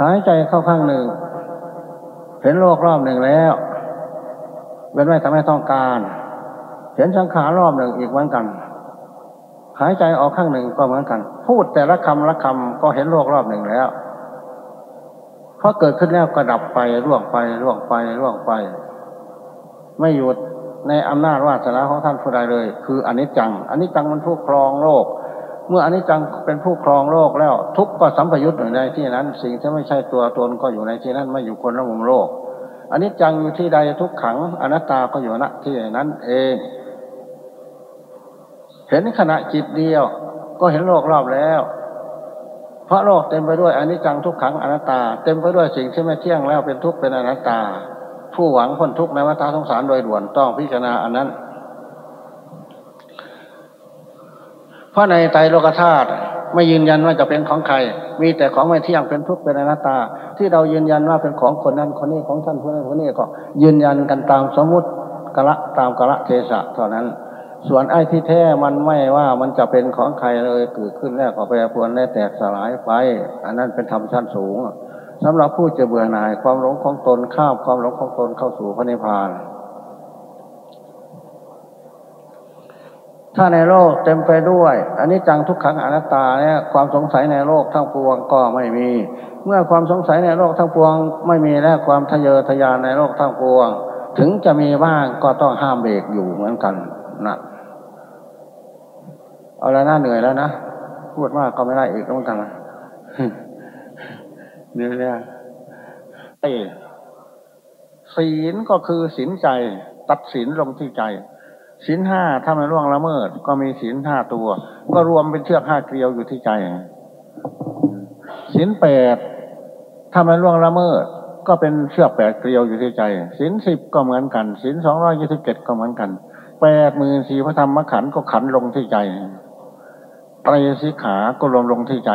A: หายใจเข้าข้างหนึ่ง เห็นโลกรอบหนึ่งแล้วเว้นไว้ทำให้ต้องการ เห็นสังขารรอบหนึ่งอีกเหมือนกัน หายใจออกข้างหนึ่งก็เหมือนกัน พูดแต่ละคำละคำก็เห็นโลกรอบหนึ่งแล้วพราะเกิดขึ้นแล้วก็ดับไปร่วงไปร่วงไปร่วงไป ไม่หยุดในอำนาจวาสนาของท่านผู้ใดเลย คืออนิจจังอนิจจังมันผู้ครองโลก เมื่ออนิจจังเป็นผู้ครองโลกแล้ว ทุกข์ก็สัมพยุตอยู่ในที่นั้น สิ่งที่ไม่ใช่ตัวตนก็อยู่ในที่นั้นไม่อยู่คนละมุมโลกอนิจจังอยู่ที่ใดทุกขังอนัตตาก็อยู่ณที่นั้นเอง เห็นขณะจิตเดียว ก็เห็นโลกรอบแล้ว เพราะโลกเต็มไปด้วยอนิจจังทุกขังอนัตตา เต็มไปด้วยสิ่งที่ไม่เที่ยงแล้วเป็นทุกข์เป็นอนัตตา ผู้หวังพ้นทุกข์ในวัฏสงสารโดยด่วนต้องพิจารณาอันนั้น เพราะในไตรโลกธาตุไม่ยืนยันว่าจะเป็นของใคร มีแต่ของไม่เที่ยงเป็นทุกข์เป็นอนัตตา ที่เรายืนยันว่าเป็นของคนนั้นคนนี้ของท่านคนนั้นคนนี้ก็ยืนยันกันตามสมมติกะละตามกะละเทศะเท่านั้น ส่วนไอ้ที่แท้มันไม่ว่ามันจะเป็นของใครเลยเกิดขึ้นแล้วก็แปรปรวนและแตกสลายไป อันนั้นเป็นธรรมชั้นสูงสำหรับผู้จะเบื่อหน่ายความหลงของตนข้ามความหลงของตนเข้าสู่พระนิพพานถ้าในโลกเต็มไปด้วยอันนี้จังทุกขังอนัตตาเนี่ยความสงสัยในโลกทั้งปวงก็ไม่มี เมื่อความสงสัยในโลกทั้งปวง ไม่มีและความทะเยอทะยานในโลกทั้งปวง ถึงจะมีบ้างก็ต้องห้ามเบรกอยู่เหมือนกันนะ เอาแล้วน่าเหนื่อยแล้วนะพูดมากก็ไม่ได้อีกต้องกันเหนื่อยเลยเอศีลก็คือศีลใจ ตัดศีลลงที่ใจศีลห้าถ้าไม่ล่วงละเมิด ก็มีศีลห้าตัว ก็รวมเป็นเชือกห้าเกลียวอยู่ที่ใจศีลแปดถ้าไม่ล่วงละเมิด ก็เป็นเชือกแปดเกลียวอยู่ที่ใจศีลสิบก็เหมือนกันศีลสองร้อยยี่สิบเจ็ดก็เหมือนกันแปดหมื่นสี่พระธรรมขันธ์ก็ขันลงที่ใจ ไตรสิขาก็รวมลงที่ใจ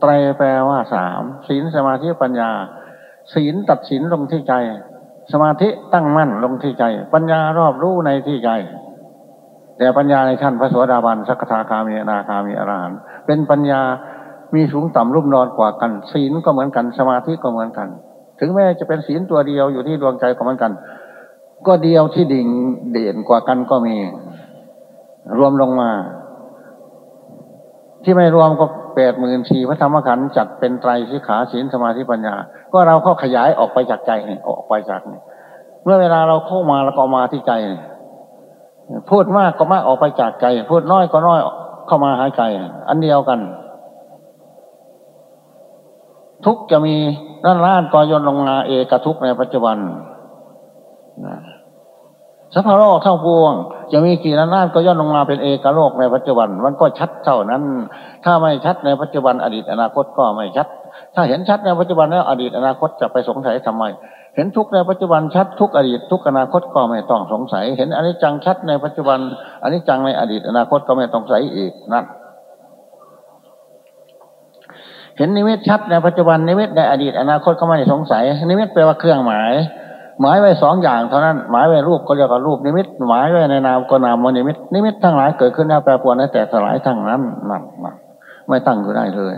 A: ไตรแปลว่าสามศีลสมาธิปัญญา ศีลตัดสินลงที่ใจ สมาธิตั้งมั่นลงที่ใจ ปัญญารอบรู้ในที่ใจ แต่ปัญญาในขั้นพระสวสดาบันสักทาคามีนาคามีอรหันเป็นปัญญามีสูงต่ำรูปนอนกว่ากัน ศีลก็เหมือนกัน สมาธิก็เหมือนกัน ถึงแม้จะเป็นศีลตัวเดียวอยู่ที่ดวงใจก็เหมือนกัน ก็เดียวที่ดิ่งเด่นกว่ากันก็มี รวมลงมา ที่ไม่รวมก็แปดหมื่นสี่พระธรรมขันธ์จัดเป็นไตรสิขาศีลสมาธิปัญญา ก็เราเข้าขยายออกไปจากใจออกไปจากนี่เมื่อเวลาเราเข้ามาแล้วก็มาที่ใจพูดมากก็มากออกไปจากใจ พูดน้อยก็น้อยเข้ามาหาใจอันเดียวกัน ทุกจะมีนั่นล้านก็ยนลงนาเอกทุกในปัจจุบัน สัพพะโลกเท่าพวง จะมีกี่นานาก็ย่อนลงมาเป็นเอกโลกในปัจจุบัน มันก็ชัดเท่านั้น ถ้าไม่ชัดในปัจจุบันอดีตอนาคตก็ไม่ชัด ถ้าเห็นชัดในปัจจุบันแล้วอดีตอนาคตจะไปสงสัยทำไม เห็นทุกข์ในปัจจุบันชัดทุกข์อดีตทุกข์อนาคตก็ไม่ต้องสงสัย เห็นอนิจจังชัดในปัจจุบันอนิจจังในอดีตอนาคตก็ไม่ต้องสงสัยอีกนั่นเห็นนิมิตชัดในปัจจุบันนิมิตในอดีตอนาคตก็ไม่สงสัยนิมิตแปลว่าเครื่องหมาย หมายไว้สองอย่างเท่านั้น หมายไว้รูปก็เรียกว่ารูปนิมิต หมายไว้ในนามก็นามนิมิต นิมิตทั้งหลายเกิดขึ้นแล้วแปรปรวนแล้วแตกสลายทั้งนั้นนั่นไม่ตั้งอยู่ได้เลย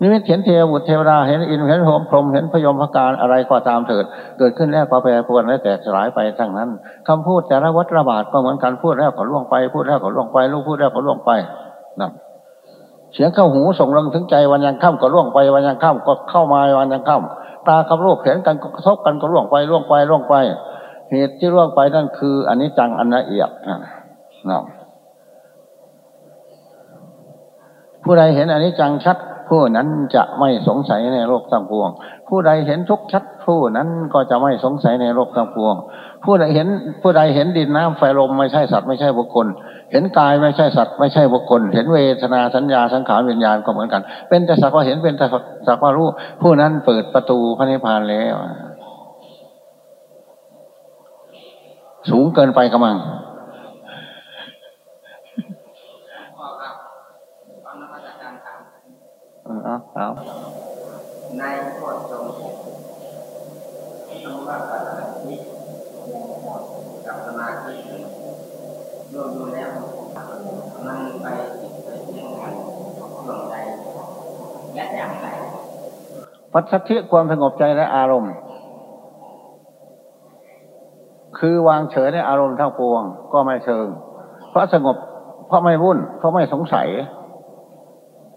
A: นิมิตเห็นเทวบุตรเทวดาเห็นอินเห็นโหมพรมเห็นพยมพการอะไรก็ตามเถิด เกิดขึ้นแล้วก็แปรปรวนแลแตกสลายไปทั้งนั้นคำพูดแต่ละวัตระบาดก็เหมือนกันพูดแล้วก็ล่วงไปพูดแล้วก็ล่วงไปลูกพูดแล้วก็ล่วงไปนั่นเสียงเข้าหูส่งลงถึงใจวันยังค่ำก็ล่วงไปวันยังค่ำก็เข้ามาวันยังค่ำ ตากับรูปเห็นกันก็กระทบกันก็ล่วงไปล่วงไปล่วงไป เหตุที่ล่วงไปนั่นคืออันนี้จังอันละเอียดนะผู้ใดเห็นอันนี้จังชัด ผู้นั้นจะไม่สงสัยในโลกทั้งปวง ผู้ใดเห็นทุกชัด ผู้นั้นก็จะไม่สงสัยในโลกทั้งปวง ผู้ใดเห็นผู้ใดเห็นดินน้ำไฟลมไม่ใช่สัตว์ไม่ใช่บุคคล เห็นกายไม่ใช่สัตว์ไม่ใช่บุคคล เห็นเวทนาสัญญาสังขารวิญญาณก็เหมือนกัน เป็นแต่สักว่าเห็นเป็นแต่สักว่ารู้ ผู้นั้นเปิดประตูพระนิพพานแล้ว สูงเกินไปกำลัง อาเอาในโพธิทรงคำว่าปัจจัยกับสมาธิรวมดูแล้วมันไปไปยังไงดวงใจและอย่างไรปัจจัยความสงบใจและอารมณ์ คือวางเฉยในอารมณ์ทั้งปวง ก็ไม่เชิง เพราะสงบ เพราะไม่วุ่น เพราะไม่สงสัย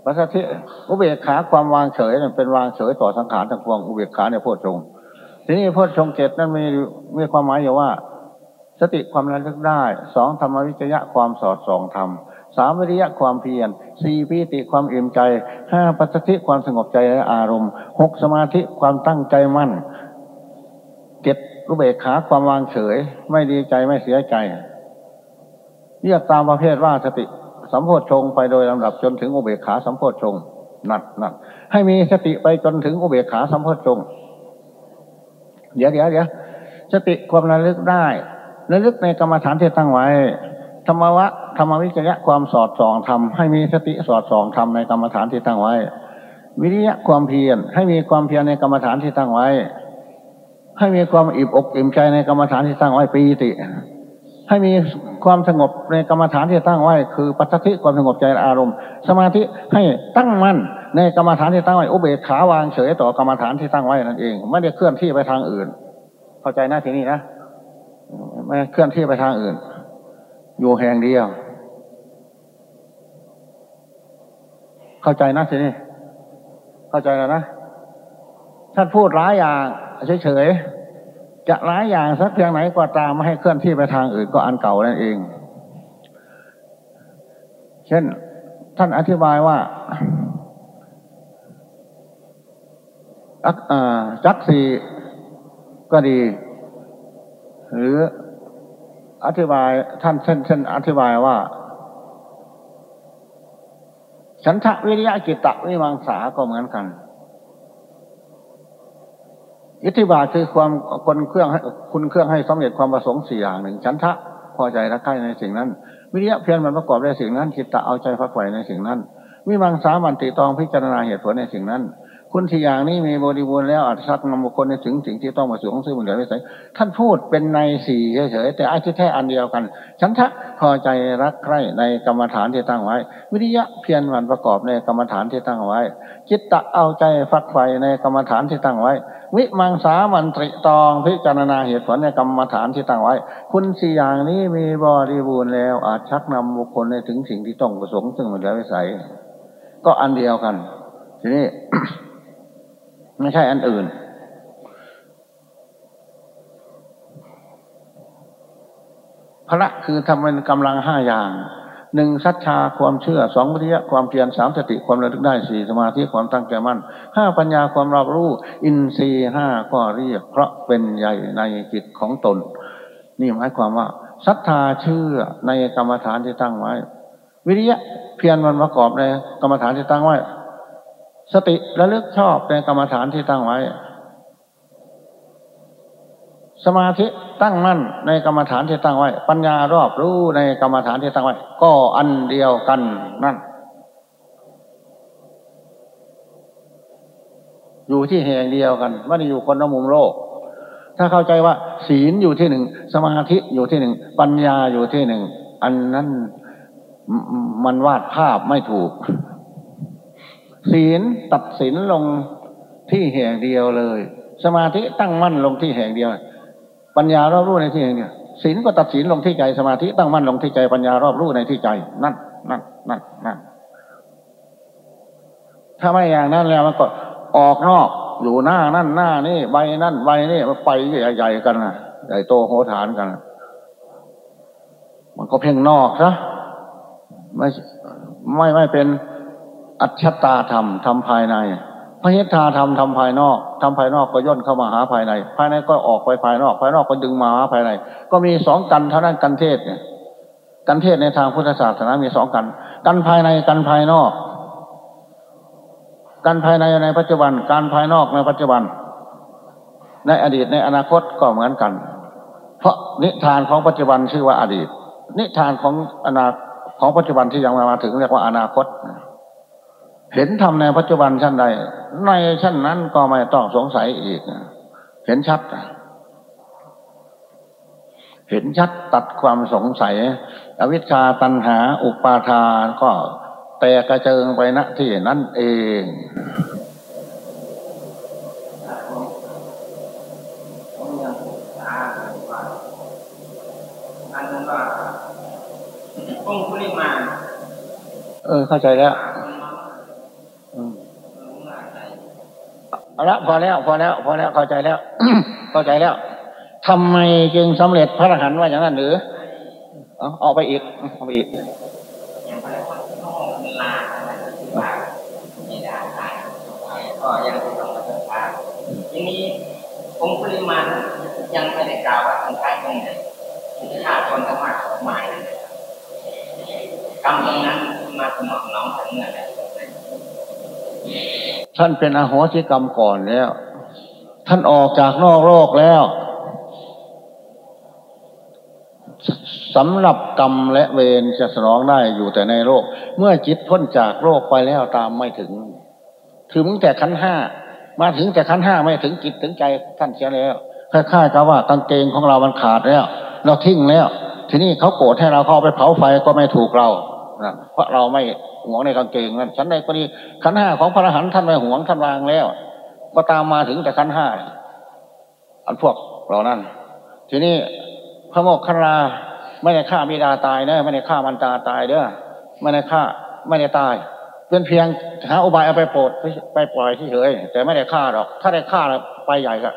A: ปัจจัยอุเบกขาความวางเฉยเป็นวางเฉยต่อสังขารทั้งปวงอุเบกขาในโพชฌงทีนี้โพชฌงเจ็ดนั้นมีมีความหมายอยู่ว่า สติความระลึกได้สองธรรมวิจยะความสอดส่องธรรมสามวิริยะความเพียรสี่ปิติความอิ่มใจห้าปัสสติความสงบใจและอารมณ์หกสมาธิความตั้งใจมั่นเจ็ดรุเบกขาความวางเฉย ไม่ดีใจไม่เสียใจเรียกตามประเภทว่าสติ สัมโพชงไปโดยลำดับจนถึงอุเบกขาสัมโพชงนัดนัดให้มีสติไปจนถึงอุเบกขาสัมโพชงเดี๋ยวเดี๋ยวเดี๋ยวสติความระลึกได้ระลึกในกรรมฐานที่ตั้งไว้ ธรรมวะธรรมวิจยะความสอดส่องทำให้มีสติสอดส่องทำในกรรมฐานที่ตั้งไว้ วิริยะความเพียรให้มีความเพียรในกรรมฐานที่ตั้งไว้ ให้มีความอิ่มอกอิ่มใจในกรรมฐานที่ตั้งไว้ปีติ ให้มีความสงบในกรรมฐานที่ตั้งไว้ คือปัจจัยความสงบใจอารมณ์ สมาธิให้ตั้งมั่นในกรรมฐานที่ตั้งไว้อุเบกขาวางเฉยต่อกรรมฐานที่ตั้งไว้นั่นเอง ไม่ได้เคลื่อนที่ไปทางอื่น เข้าใจหน้าที่นี้นะไม่เคลื่อนที่ไปทางอื่น อยู่แห่งเดียว เข้าใจนะทีนี้เข้าใจแล้วนะท่านพูดร้ายอย่างเฉยๆ จะร้ายอย่างสักเพียงไหนก็ตามไม่ให้เคลื่อนที่ไปทางอื่นก็อันเก่านั่นเอง เช่น ท่านอธิบายว่าจักสีก็ดี หรืออธิบายท่านเช่นเช่นอธิบายว่า ฉันทะวิริยะกิตะวิมังสาก็เหมือนกัน อิทธิบาทคือความคนเครื่องคุณเครื่องให้สำเร็จความประสงค์สี่อย่างหนึ่ง ฉันทะพอใจรักใคร่ในสิ่งนั้น วิริยะเพียรมันประกอบในสิ่งนั้นกิตะเอาใจพักไว้ในสิ่งนั้น วิมังสามันติตองพิจารณาเหตุผลในสิ่งนั้น คุณที่อย่างนี้มีบริบูรณ์แล้วอัตชักนำบุคคลในถึงสิ่งที่ต้องมาสู่ของซื้อมันเหลือไม่ใส่ท่านพูดเป็นในสี่เฉยๆแต่อาชีพแท้อันเดียวกันฉันทะพอใจรักใคร่ในกรรมฐานที่ตั้งไว้ วิริยะเพียรมันประกอบในกรรมฐานที่ตั้งไว้จิตตะเอาใจฟักไฟในกรรมฐานที่ตั้งไว้ วิมังสามันตริตองพิจารณาเหตุผลในกรรมฐานที่ตั้งไว้ คุณสี่อย่างนี้มีบริบูรณ์แล้วอาจชักนำบุคคลในถึงสิ่งที่ต้องประสงค์ซึ่งมันเหลือไม่ใส่ก็อันเดียวกันทีนี้ ไม่ใช่อันอื่น พระคือทำเป็นกำลังห้าอย่างหนึ่งสัจชาความเชื่อสองวิทยะความเพียรสามสติความระลึกได้สี่สมาธิความตั้งใจมั่นห้าปัญญาความรอบรู้ อินทรีห้าก็เรียกเพราะเป็นใหญ่ในจิตของตน นี่หมายความว่าศรัทธาเชื่อในกรรมฐานที่ตั้งไว้ วิริยะเพียรมันประกอบในกรรมฐานที่ตั้งไว้ สติระลึกชอบในกรรมฐานที่ตั้งไว้ สมาธิตั้งมั่นในกรรมฐานที่ตั้งไว้ ปัญญารอบรู้ในกรรมฐานที่ตั้งไว้ ก็อันเดียวกันนั่น อยู่ที่แห่งเดียวกันไม่ได้อยู่คนละมุมโลก ถ้าเข้าใจว่าศีลอยู่ที่หนึ่ง สมาธิอยู่ที่หนึ่ง ปัญญาอยู่ที่หนึ่ง อันนั้นมันวาดภาพไม่ถูก ศีลตัดสินลงที่แห่งเดียวเลย สมาธิตั้งมั่นลงที่แห่งเดียว ปัญญารอบรู้ในที่แห่งเดียวศีลก็ตัดสินลงที่ใจสมาธิตั้งมั่นลงที่ใจปัญญารอบรู้ในที่ใจนั่นนั่นนั่นนั่นถ้าไม่อย่างนั้นแล้วมันก็ออกนอกอยู่หน้านั่นหน้านี่ใบนั่นใบนี่มันไปใหญ่ๆกันนะใหญ่โตโหฐานกันมันก็เพ่งนอกซะไม่ไม่ไม่เป็น อัจฉตาธรรมทำภายในพระเหตาธรรมทำภายนอกทำภายนอกก็ย่นเข้ามาหาภายใน ภายในก็ออกไปภายนอก ภายนอกก็ดึงมาหาภายใน ก็มีสองกันเท่านั้นกันเทศเนี่ยกันเทศในทางพุทธศาสนา มีสองกัน กันภายในกันภายนอกการภายในในปัจจุบัน การภายนอกในปัจจุบัน ในอดีตในอนาคตก็เหมือนกัน เพราะนิทานของปัจจุบันชื่อว่าอดีต นิทานของอนาของปัจจุบันที่ยังมาถึงเรียกว่าอนาคต เห็นทำในปัจจุบันชั้นใด ในชั้นนั้นก็ไม่ต้องสงสัยอีก เห็นชัด เห็นชัดตัดความสงสัย อวิชชาตันหา อุปาทานก็แต่กระเจิงไปณที่นั่นเององคุลิมาเออเข้าใจแล้ว เอาละพอแล้วพอแล้วพอแล้วเข้าใจแล้วเข้าใจแล้วทำไมจึงสำเร็จพระอรหันต์ว่าอย่างนั้นหรือเอาเอาไปอีกเอาไปอีกลาว่าไม่ได้ตายก็ยังต้องมาสังขารทีนี้องค์ปริมาณยังไม่ได้กล่าวว่าสังขารตรงไหนฆ่าคนก็มากหมายกรรมตรงนั้นมาสมองน้องทั้งเมื่อไร ท่านเป็นอโหสิกรรมก่อนแล้ว ท่านออกจากนอกโลกแล้วสำหรับกรรมและเวรจะสนองได้อยู่แต่ในโลก เมื่อจิตพ้นจากโลกไปแล้วตามไม่ถึง ถึงแต่ขั้นห้ามาถึงแต่ขั้นห้าไม่ถึงจิตถึงใจท่านเสียแล้วคล้ายๆกับว่ากางเกงของเรามันขาดแล้ว เราทิ้งแล้ว ทีนี้เขาโกรธให้เราเข้าไปเผาไฟก็ไม่ถูกเราเพราะเราไม่ หวงในกางเกงนั้นฉันใดก็ดีขันห้าของพระอรหันต์ท่านไม่หวงท่านวางแล้ว ก็ตามมาถึงแต่ขันห้าอันพวกเรานั่นทีนี้พระโมกขลาไม่ได้ฆ่าบิดาตายเนอะไม่ได้ฆ่ามันตาตายเด้อไม่ได้ฆ่าไม่ได้ตายเป็นเพียงหาอุบายเอาไปโปรดไปปล่อยที่เฉยแต่ไม่ได้ฆ่าหรอก ถ้าได้ฆ่าไปใหญ่ก็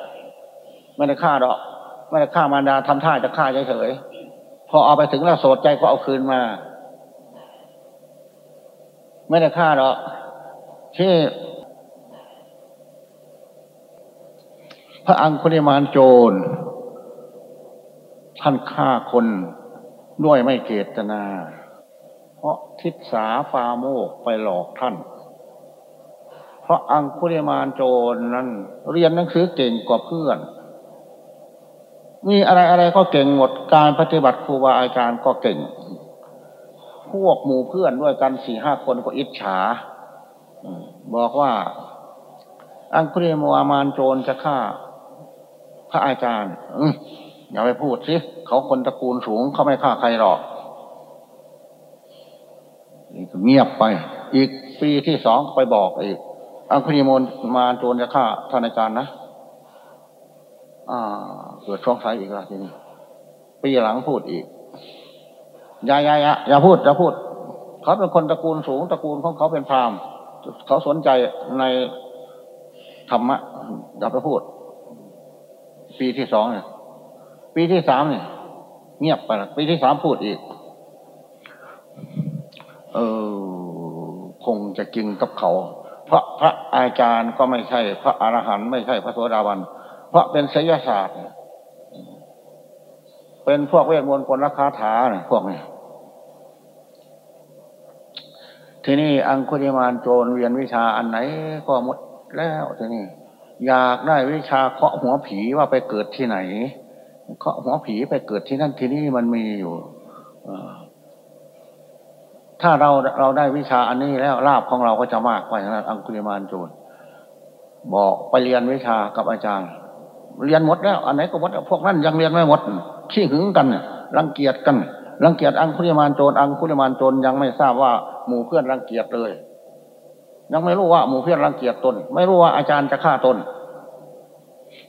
A: ไม่ได้ฆ่าหรอก ไม่ได้ฆ่ามันดาทำท่าจะฆ่าเฉยพอเอาไปถึงแล้วโสดใจก็เอาคืนมา ไม่ได้ฆ่าหรอกที่พระอังคุลิมานโจร ท่านฆ่าคนด้วยไม่เกตนา เพราะทิศสาปาโมกไปหลอกท่าน เพราะอังคุริมานโจรนั้นเรียนหนังสือเก่งกว่าเพื่อน มีอะไรอะไรก็เก่งหมดการปฏิบัติครูบาอาจารย์ก็เก่ง พวกหมู่เพื่อนด้วยกันสี่ห้าคนก็อิจฉาบอกว่า อังคุริมานโจรจะฆ่า พระอาจารย์อย่าไปพูดสิเขาคนตระกูลสูงเขาไม่ฆ่าใครหรอกเงียบไป อีกปีที่สองไปบอกอีก อังคุณิมนมาโจรจะฆ่าท่านอาจารย์นะอ่าเกิดช่องสายอีกแล้วทีนี้ปีหลังพูดอีก อย่าอย่าอย่าอย่าพูดอย่าพูด เขาเป็นคนตระกูลสูงตระกูลของเขาเป็นพราหมณ์เขาสนใจในธรรมะอย่าไปพูด ปีที่สองเนี่ยปีที่สามเนี่ยเงียบไปปีที่สามพูดอีก เออคงจะกินกับเขา เพราะพระอาจารย์ก็ไม่ใช่ พระอรหันต์ไม่ใช่พระโสดาบัน เพราะเป็นศิลศาสตร์ เป็นพวกเวทมนต์กลราคาถาเนี่ยพวกนี้ทีนี้อังคุริมานโจรเรียนวิชาอันไหนก็หมดแล้วทีนี้อยากได้วิชาเคาะหัวผีว่าไปเกิดที่ไหนเคาะหัวผีไปเกิดที่นั่นที่นี่มันมีอยู่ถ้าเราเราได้วิชาอันนี้แล้วลาบของเราก็จะมากไปนะอังคุริมานโจรบอกไปเรียนวิชากับอาจารย์ เรียนหมดแล้วอันไหนก็หมดพวกนั้นยังเรียนไม่หมดขี้หึงกันรังเกียจกันรังเกียจอังคุริมานโจรอังคุริมานโจรยังไม่ทราบว่าหมู่เพื่อนรังเกียจเลย ยังไม่รู้ว่าหมู่เพื่อนรังเกียจตน ไม่รู้ว่าอาจารย์จะฆ่าตน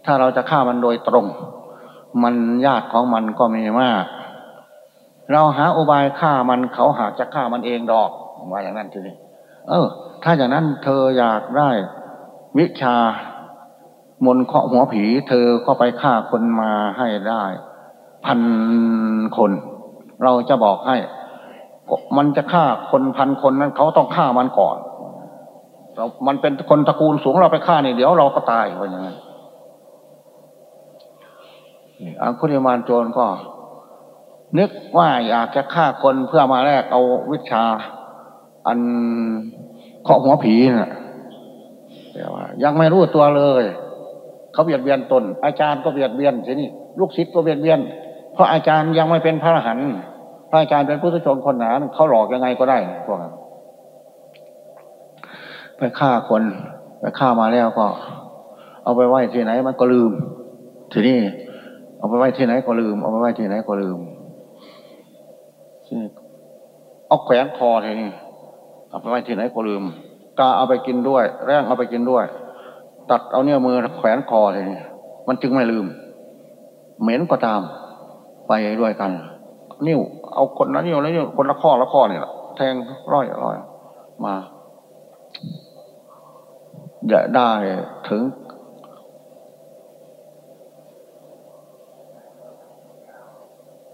A: ถ้าเราจะฆ่ามันโดยตรง มันญาติของมันก็มีมาก เราหาอุบายฆ่ามันเขาหากจะฆ่ามันเองดอกว่าอย่างนั้นทีนี้เออ ถ้าอย่างนั้นเธออยากได้วิชา มนเคาะหัวผี เธอก็ไปฆ่าคนมาให้ได้พันคน เราจะบอกให้ มันจะฆ่าคนพันคนนั้นเขาต้องฆ่ามันก่อนเรามันเป็นคนตระกูลสูงเราไปฆ่านี่เดี๋ยวเราก็ตายไปอย่างนั้นอังคุริมานโจรก็ นึกว่าอยากจะฆ่าคนเพื่อมาแลกเอาวิชา อันเคาะหัวผีนะ่ะแต่ว่า ยังไม่รู้ตัวเลย เขาเบียดเบียนตน อาจารย์ก็เบียดเบียนทีนี่ลูกศิษย์ก็เบียดเบียน เพราะอาจารย์ยังไม่เป็นพระอรหันต์พระอาจารย์เป็นผู้ทุชนคนหนาเขาหลอกยังไงก็ได้พวกนั้นไปฆ่าคนไปฆ่ามาแล้วก็ เอาไปไว้ที่ไหนมันก็ลืม ทีนี้เอาไปไว้ที่ไหนก็ลืม เอาไปไว้ที่ไหนก็ลืมเอาแขวนคอทีนี้เอาไปไว้ที่ไหนก็ลืมกาเอาไปกินด้วย แรงเอาไปกินด้วย ตัดเอาเนี่ยมือแขวนคอทีนี้มันจึงไม่ลืม เหม็นก็ตาม ไปด้วยกัน นิ้วเอาคนนั้นนิ้วแล้วนิ้วคนละข้อละข้อเนี่แหละแทงร้อยร้อยมาจะได้ถึง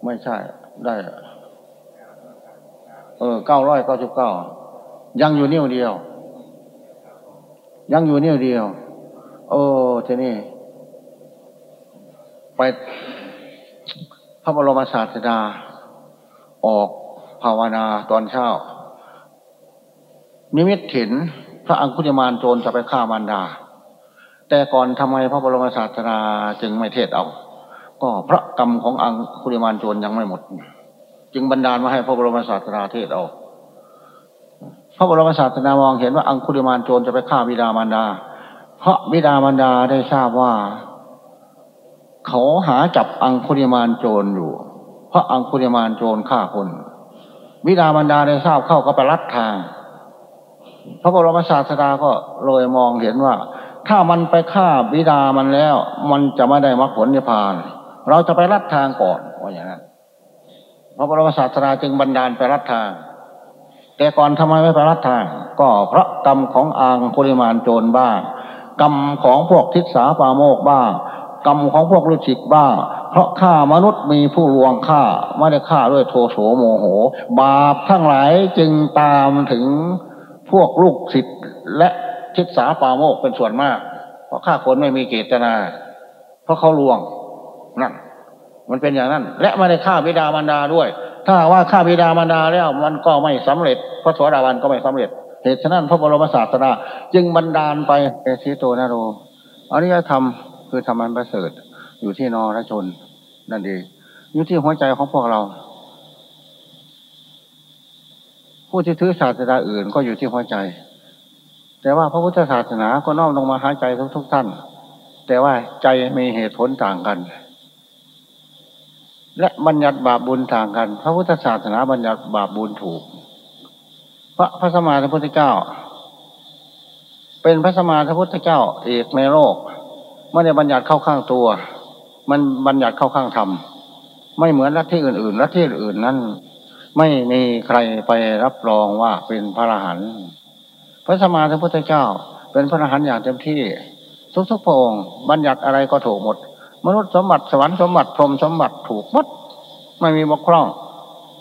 A: ไม่ใช่ ได้ เออเก้าร้อยเก้าสิบเก้ายังอยู่นิ้วเดียว ยังอยู่นิ้วเดียว โอ้ทีนี่ ไปพระบรมศาสดา ออกภาวนาตอนเช้า นิมิตเห็นพระอังคุลิมานโจรจะไปฆ่ามารดา แต่ก่อนทำไมพระบรมศาสดาจึงไม่เทศเอา ก็พระกรรมของอังคุลิมานโจรยังไม่หมด จึงบันดาลมาให้พระบรมศาสดาเทศเอาพระบรมศาสดามองเห็นว่าอังคุลิมานโจรจะไปฆ่าบิดามารดา เพราะบิดามารดาได้ทราบว่า เขาหาจับอังคุลิมานโจรอยู่ เพราะอังคุลิมานโจรฆ่าคนบิดามารดาได้ทราบเข้าก็ไปรัดทางพระบรมศาสดาก็เลยมองเห็นว่า ถ้ามันไปฆ่าบิดามันแล้ว มันจะไม่ได้มรรคผลนิพพาน เราจะไปรัดทางก่อนว่าอย่างนั้นพระบรมศาสดาจึงบันดาลไปรัดทาง แต่ก่อนทำไมไม่ไปรัดทาง ก็เพราะกรรมของอางคุริมานโจรบ้าง กรรมของพวกทิศสาปาโมกบ้าง กรรมของพวกฤจิกบ้าง เพราะฆ่ามนุษย์มีผู้ลวงฆ่าไม่ได้ฆ่าด้วยโทโสโมโห บาปทั้งหลายจึงตามถึงพวกลูกศิษย์และทิศสาปาโมกเป็นส่วนมาก เพราะฆ่าคนไม่มีเกตนา เพราะเขาลวงนั่นมันเป็นอย่างนั้น และไม่ได้ฆ่าบิดามารดาด้วย ถ้าว่าฆ่าบิดามารดาแล้วมันก็ไม่สำเร็จ พระสวสดาวันก็ไม่สำเร็จ เหตุฉะนั้นพระบรมศาสดาจึงบันดาลไปเอชิโตนาโรอริยธรรมคือธรรมันประเสริฐอยู่ที่นรชน นั่นเองอยู่ที่หัวใจของพวกเรา ผู้ที่ถือศาสนาอื่นก็อยู่ที่หัวใจ แต่ว่าพระพุทธศาสนาก็น้อมลงมาหาใจทุกทุกท่าน แต่ว่าใจมีเหตุผลต่างกัน และบัญญัติบาปบุญต่างกัน พระพุทธศาสนาบัญญัติบาปบุญถูก พระพระสมมาพระพุทธเจ้า เป็นพระสมมาพระพุทธเจ้า เอกในโลกไม่ได้บัญญัติเข้าข้างตัว มันบัญญัติเข้าข้างธรรมไม่เหมือนรัฐที่อื่นๆรัฐที่อื่นนั้น ไม่มีใครไปรับรองว่าเป็นพระอรหันต์พระสมมาสัมพุทธเจ้า เป็นพระอรหันต์อย่างเต็มที่ ทุกๆพระองค์บัญญัติอะไรก็ถูกหมด มนุษย์สมบัติสวรรค์สมบัติพรหมสมบัติถูกหมดไม่มีบกพร่อง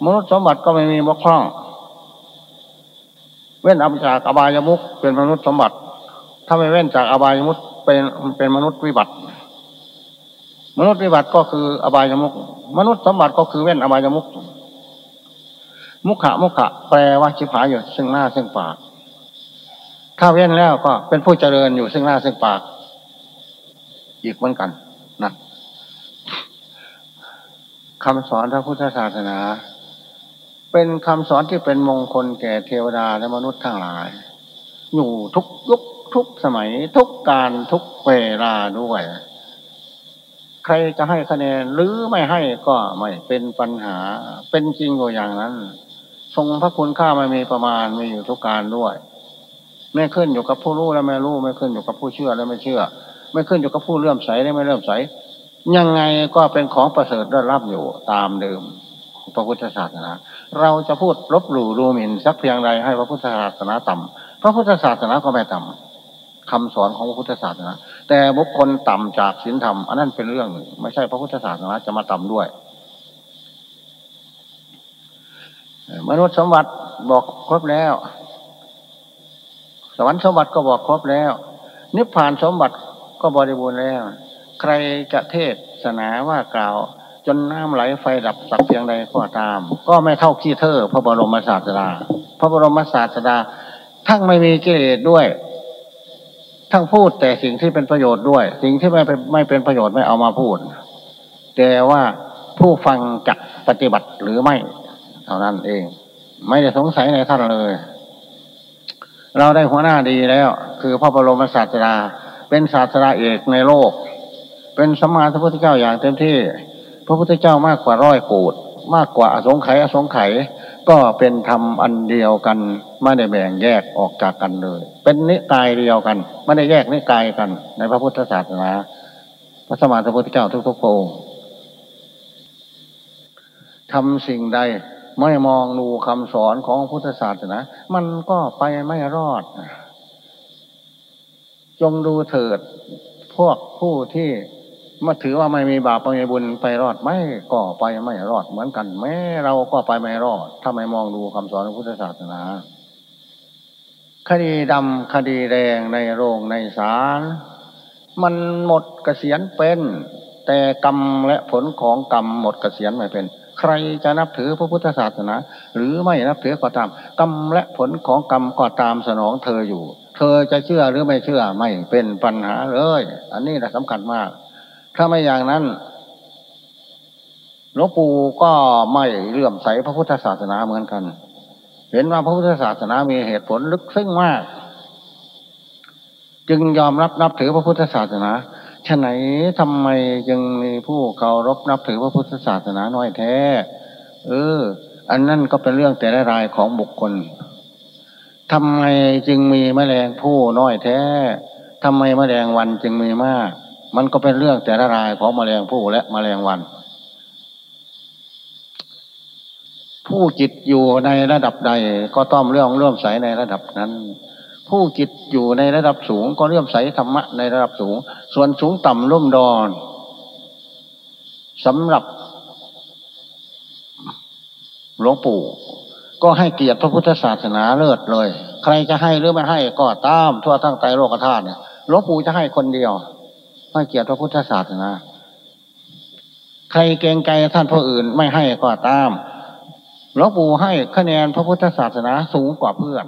A: มนุษย์สมบัติก็ไม่มีบกพร่อง เว้นอับจากอบายมุกเป็นมนุษย์สมบัติ ถ้าไม่เว้นจากอบายมุกเป็นเป็นมนุษย์วิบัติ มนุษย์วิบัติก็คืออบายมุกมนุษย์สมบัติก็คือเว้นอบายมุกมุขะมุขะแปลว่าชิบหายอยู่ซึ่งหน้าซึ่งปาก ถ้าเว้นแล้วก็เป็นผู้เจริญอยู่ซึ่งหน้าซึ่งปาก อีกเหมือนกันนะคำสอนพระพุทธศาสนา เป็นคำสอนที่เป็นมงคลแก่เทวดาและมนุษย์ทั้งหลาย อยู่ทุกยุคทุกสมัยทุกการทุกเวลาด้วย ใครจะให้คะแนนหรือไม่ให้ก็ไม่เป็นปัญหา เป็นจริงอยู่อย่างนั้น ทรงพระคุณค่าไม่มีประมาณมีอยู่ทุกการด้วยไม่ขึ้นอยู่กับผู้รู้และไม่รู้ไม่ขึ้นอยู่กับผู้เชื่อและไม่เชื่อ ไม่ขึ้นอยู่กับผู้เลื่อมใสและไม่เลื่อมใส ยังไงก็เป็นของประเสริฐได้รับอยู่ตามเดิมพระพุทธศาสนา เราจะพูดลบหลู่ดูหมิ่นสักเพียงใดให้พระพุทธศาสนาต่ำพระพุทธศาสนาก็ไม่ต่ำคำสอนของพระพุทธศาสนา แต่บุคคลต่ำจากศีลธรรมอันนั้นเป็นเรื่องหนึ่ง ไม่ใช่พระพุทธศาสนาจะมาต่ำด้วย มนุษย์สมบัติบอกครบแล้ว สวรรค์สมบัติก็บอกครบแล้ว นิพพานสมบัติก็บริบูรณ์แล้ว ใครจะเทศนาว่ากล่าว จนน้ำไหลไฟดับสักเพียงใดก็ตาม ก็ไม่เท่าขี้เธอพระบรมศาสดา พระบรมศาสดา ทั้งไม่มีกิเลสด้วย ทั้งพูดแต่สิ่งที่เป็นประโยชน์ด้วย สิ่งที่ไม่เป็นไม่เป็นประโยชน์ไม่เอามาพูด แต่ว่าผู้ฟังจะปฏิบัติหรือไม่เท่านั้นเอง ไม่ได้สงสัยในท่านเลย เราได้หัวหน้าดีแล้ว คือพระบรมศาสดาเป็นศาสดาเอกในโลก เป็นสมมาพระพุทธเจ้าอย่างเต็มที่ พระพุทธเจ้ามากกว่าร้อยโกดมากกว่าอสงไขยอสงไขยก็เป็นธรรมอันเดียวกันไม่ได้แบ่งแยกออกจากกันเลย เป็นนิกายเดียวกันไม่ได้แยกนิกายกัน ในพระพุทธศาสนาพระสมมาพระพุทธเจ้าทุกๆพองทำสิ่งใดไม่มองดูคำสอนของพุทธศาสนา มันก็ไปไม่รอด จงดูเถิด พวกผู้ที่ มาถือว่าไม่มีบาปไม่มีบุญไปรอดไม่ก็ไปไม่รอดเหมือนกัน แม้เราก็ไปไม่รอด ถ้าไม่มองดูคำสอนของพุทธศาสนา คดีดำคดีแดงในโรงในศาลมันหมดเกษียณเป็น แต่กรรมและผลของกรรมหมดเกษียณไม่เป็น ใครจะนับถือพระพุทธศาสนา หรือไม่นับถือก็ตาม กรรมและผลของกรรมก็ตามสนองเธออยู่ เธอจะเชื่อหรือไม่เชื่อไม่เป็นปัญหาเลย อันนี้แหละสำคัญมาก ถ้าไม่อย่างนั้นหลวงปู่ก็ไม่เลื่อมใสพระพุทธศาสนาเหมือนกัน เห็นว่าพระพุทธศาสนามีเหตุผลลึกซึ้งมาก จึงยอมรับนับถือพระพุทธศาสนาฉะไหนทำไมจึงมีผู้เคารพนับถือพระพุทธศาสนาน้อยแท้ เออ อันนั้นก็เป็นเรื่องแต่ละรายของบุคคลทำไมจึงมีแมลงผู้น้อยแท้ทำไมแมลงวันจึงมีมาก มันก็เป็นเรื่องแต่ละรายของมแมลงผู้และมแมลงวัน ผู้จิตอยู่ในระดับใดก็ต้องเรื่องเลื่อมใสในระดับนั้น ผู้จิตอยู่ในระดับสูงก็เลื่อมใสธรรมะในระดับสูง ส่วนสูงต่ำร่มดอนสำหรับหลวงปู่ก็ให้เกียรติพระพุทธศาสนาเลิศเลย ใครจะให้หรือไม่ให้ก็ตามทั่วทั้งใจโลกธาตุเนี่ยหลวงปู่จะให้คนเดียว ไม่เกียรติพระพุทธศาสนาใครเกรงใจท่านผู้อื่นไม่ให้ก็ตามหลวงปู่ให้คะแนนพระพุทธศาสนาสูงกว่าเพื่อน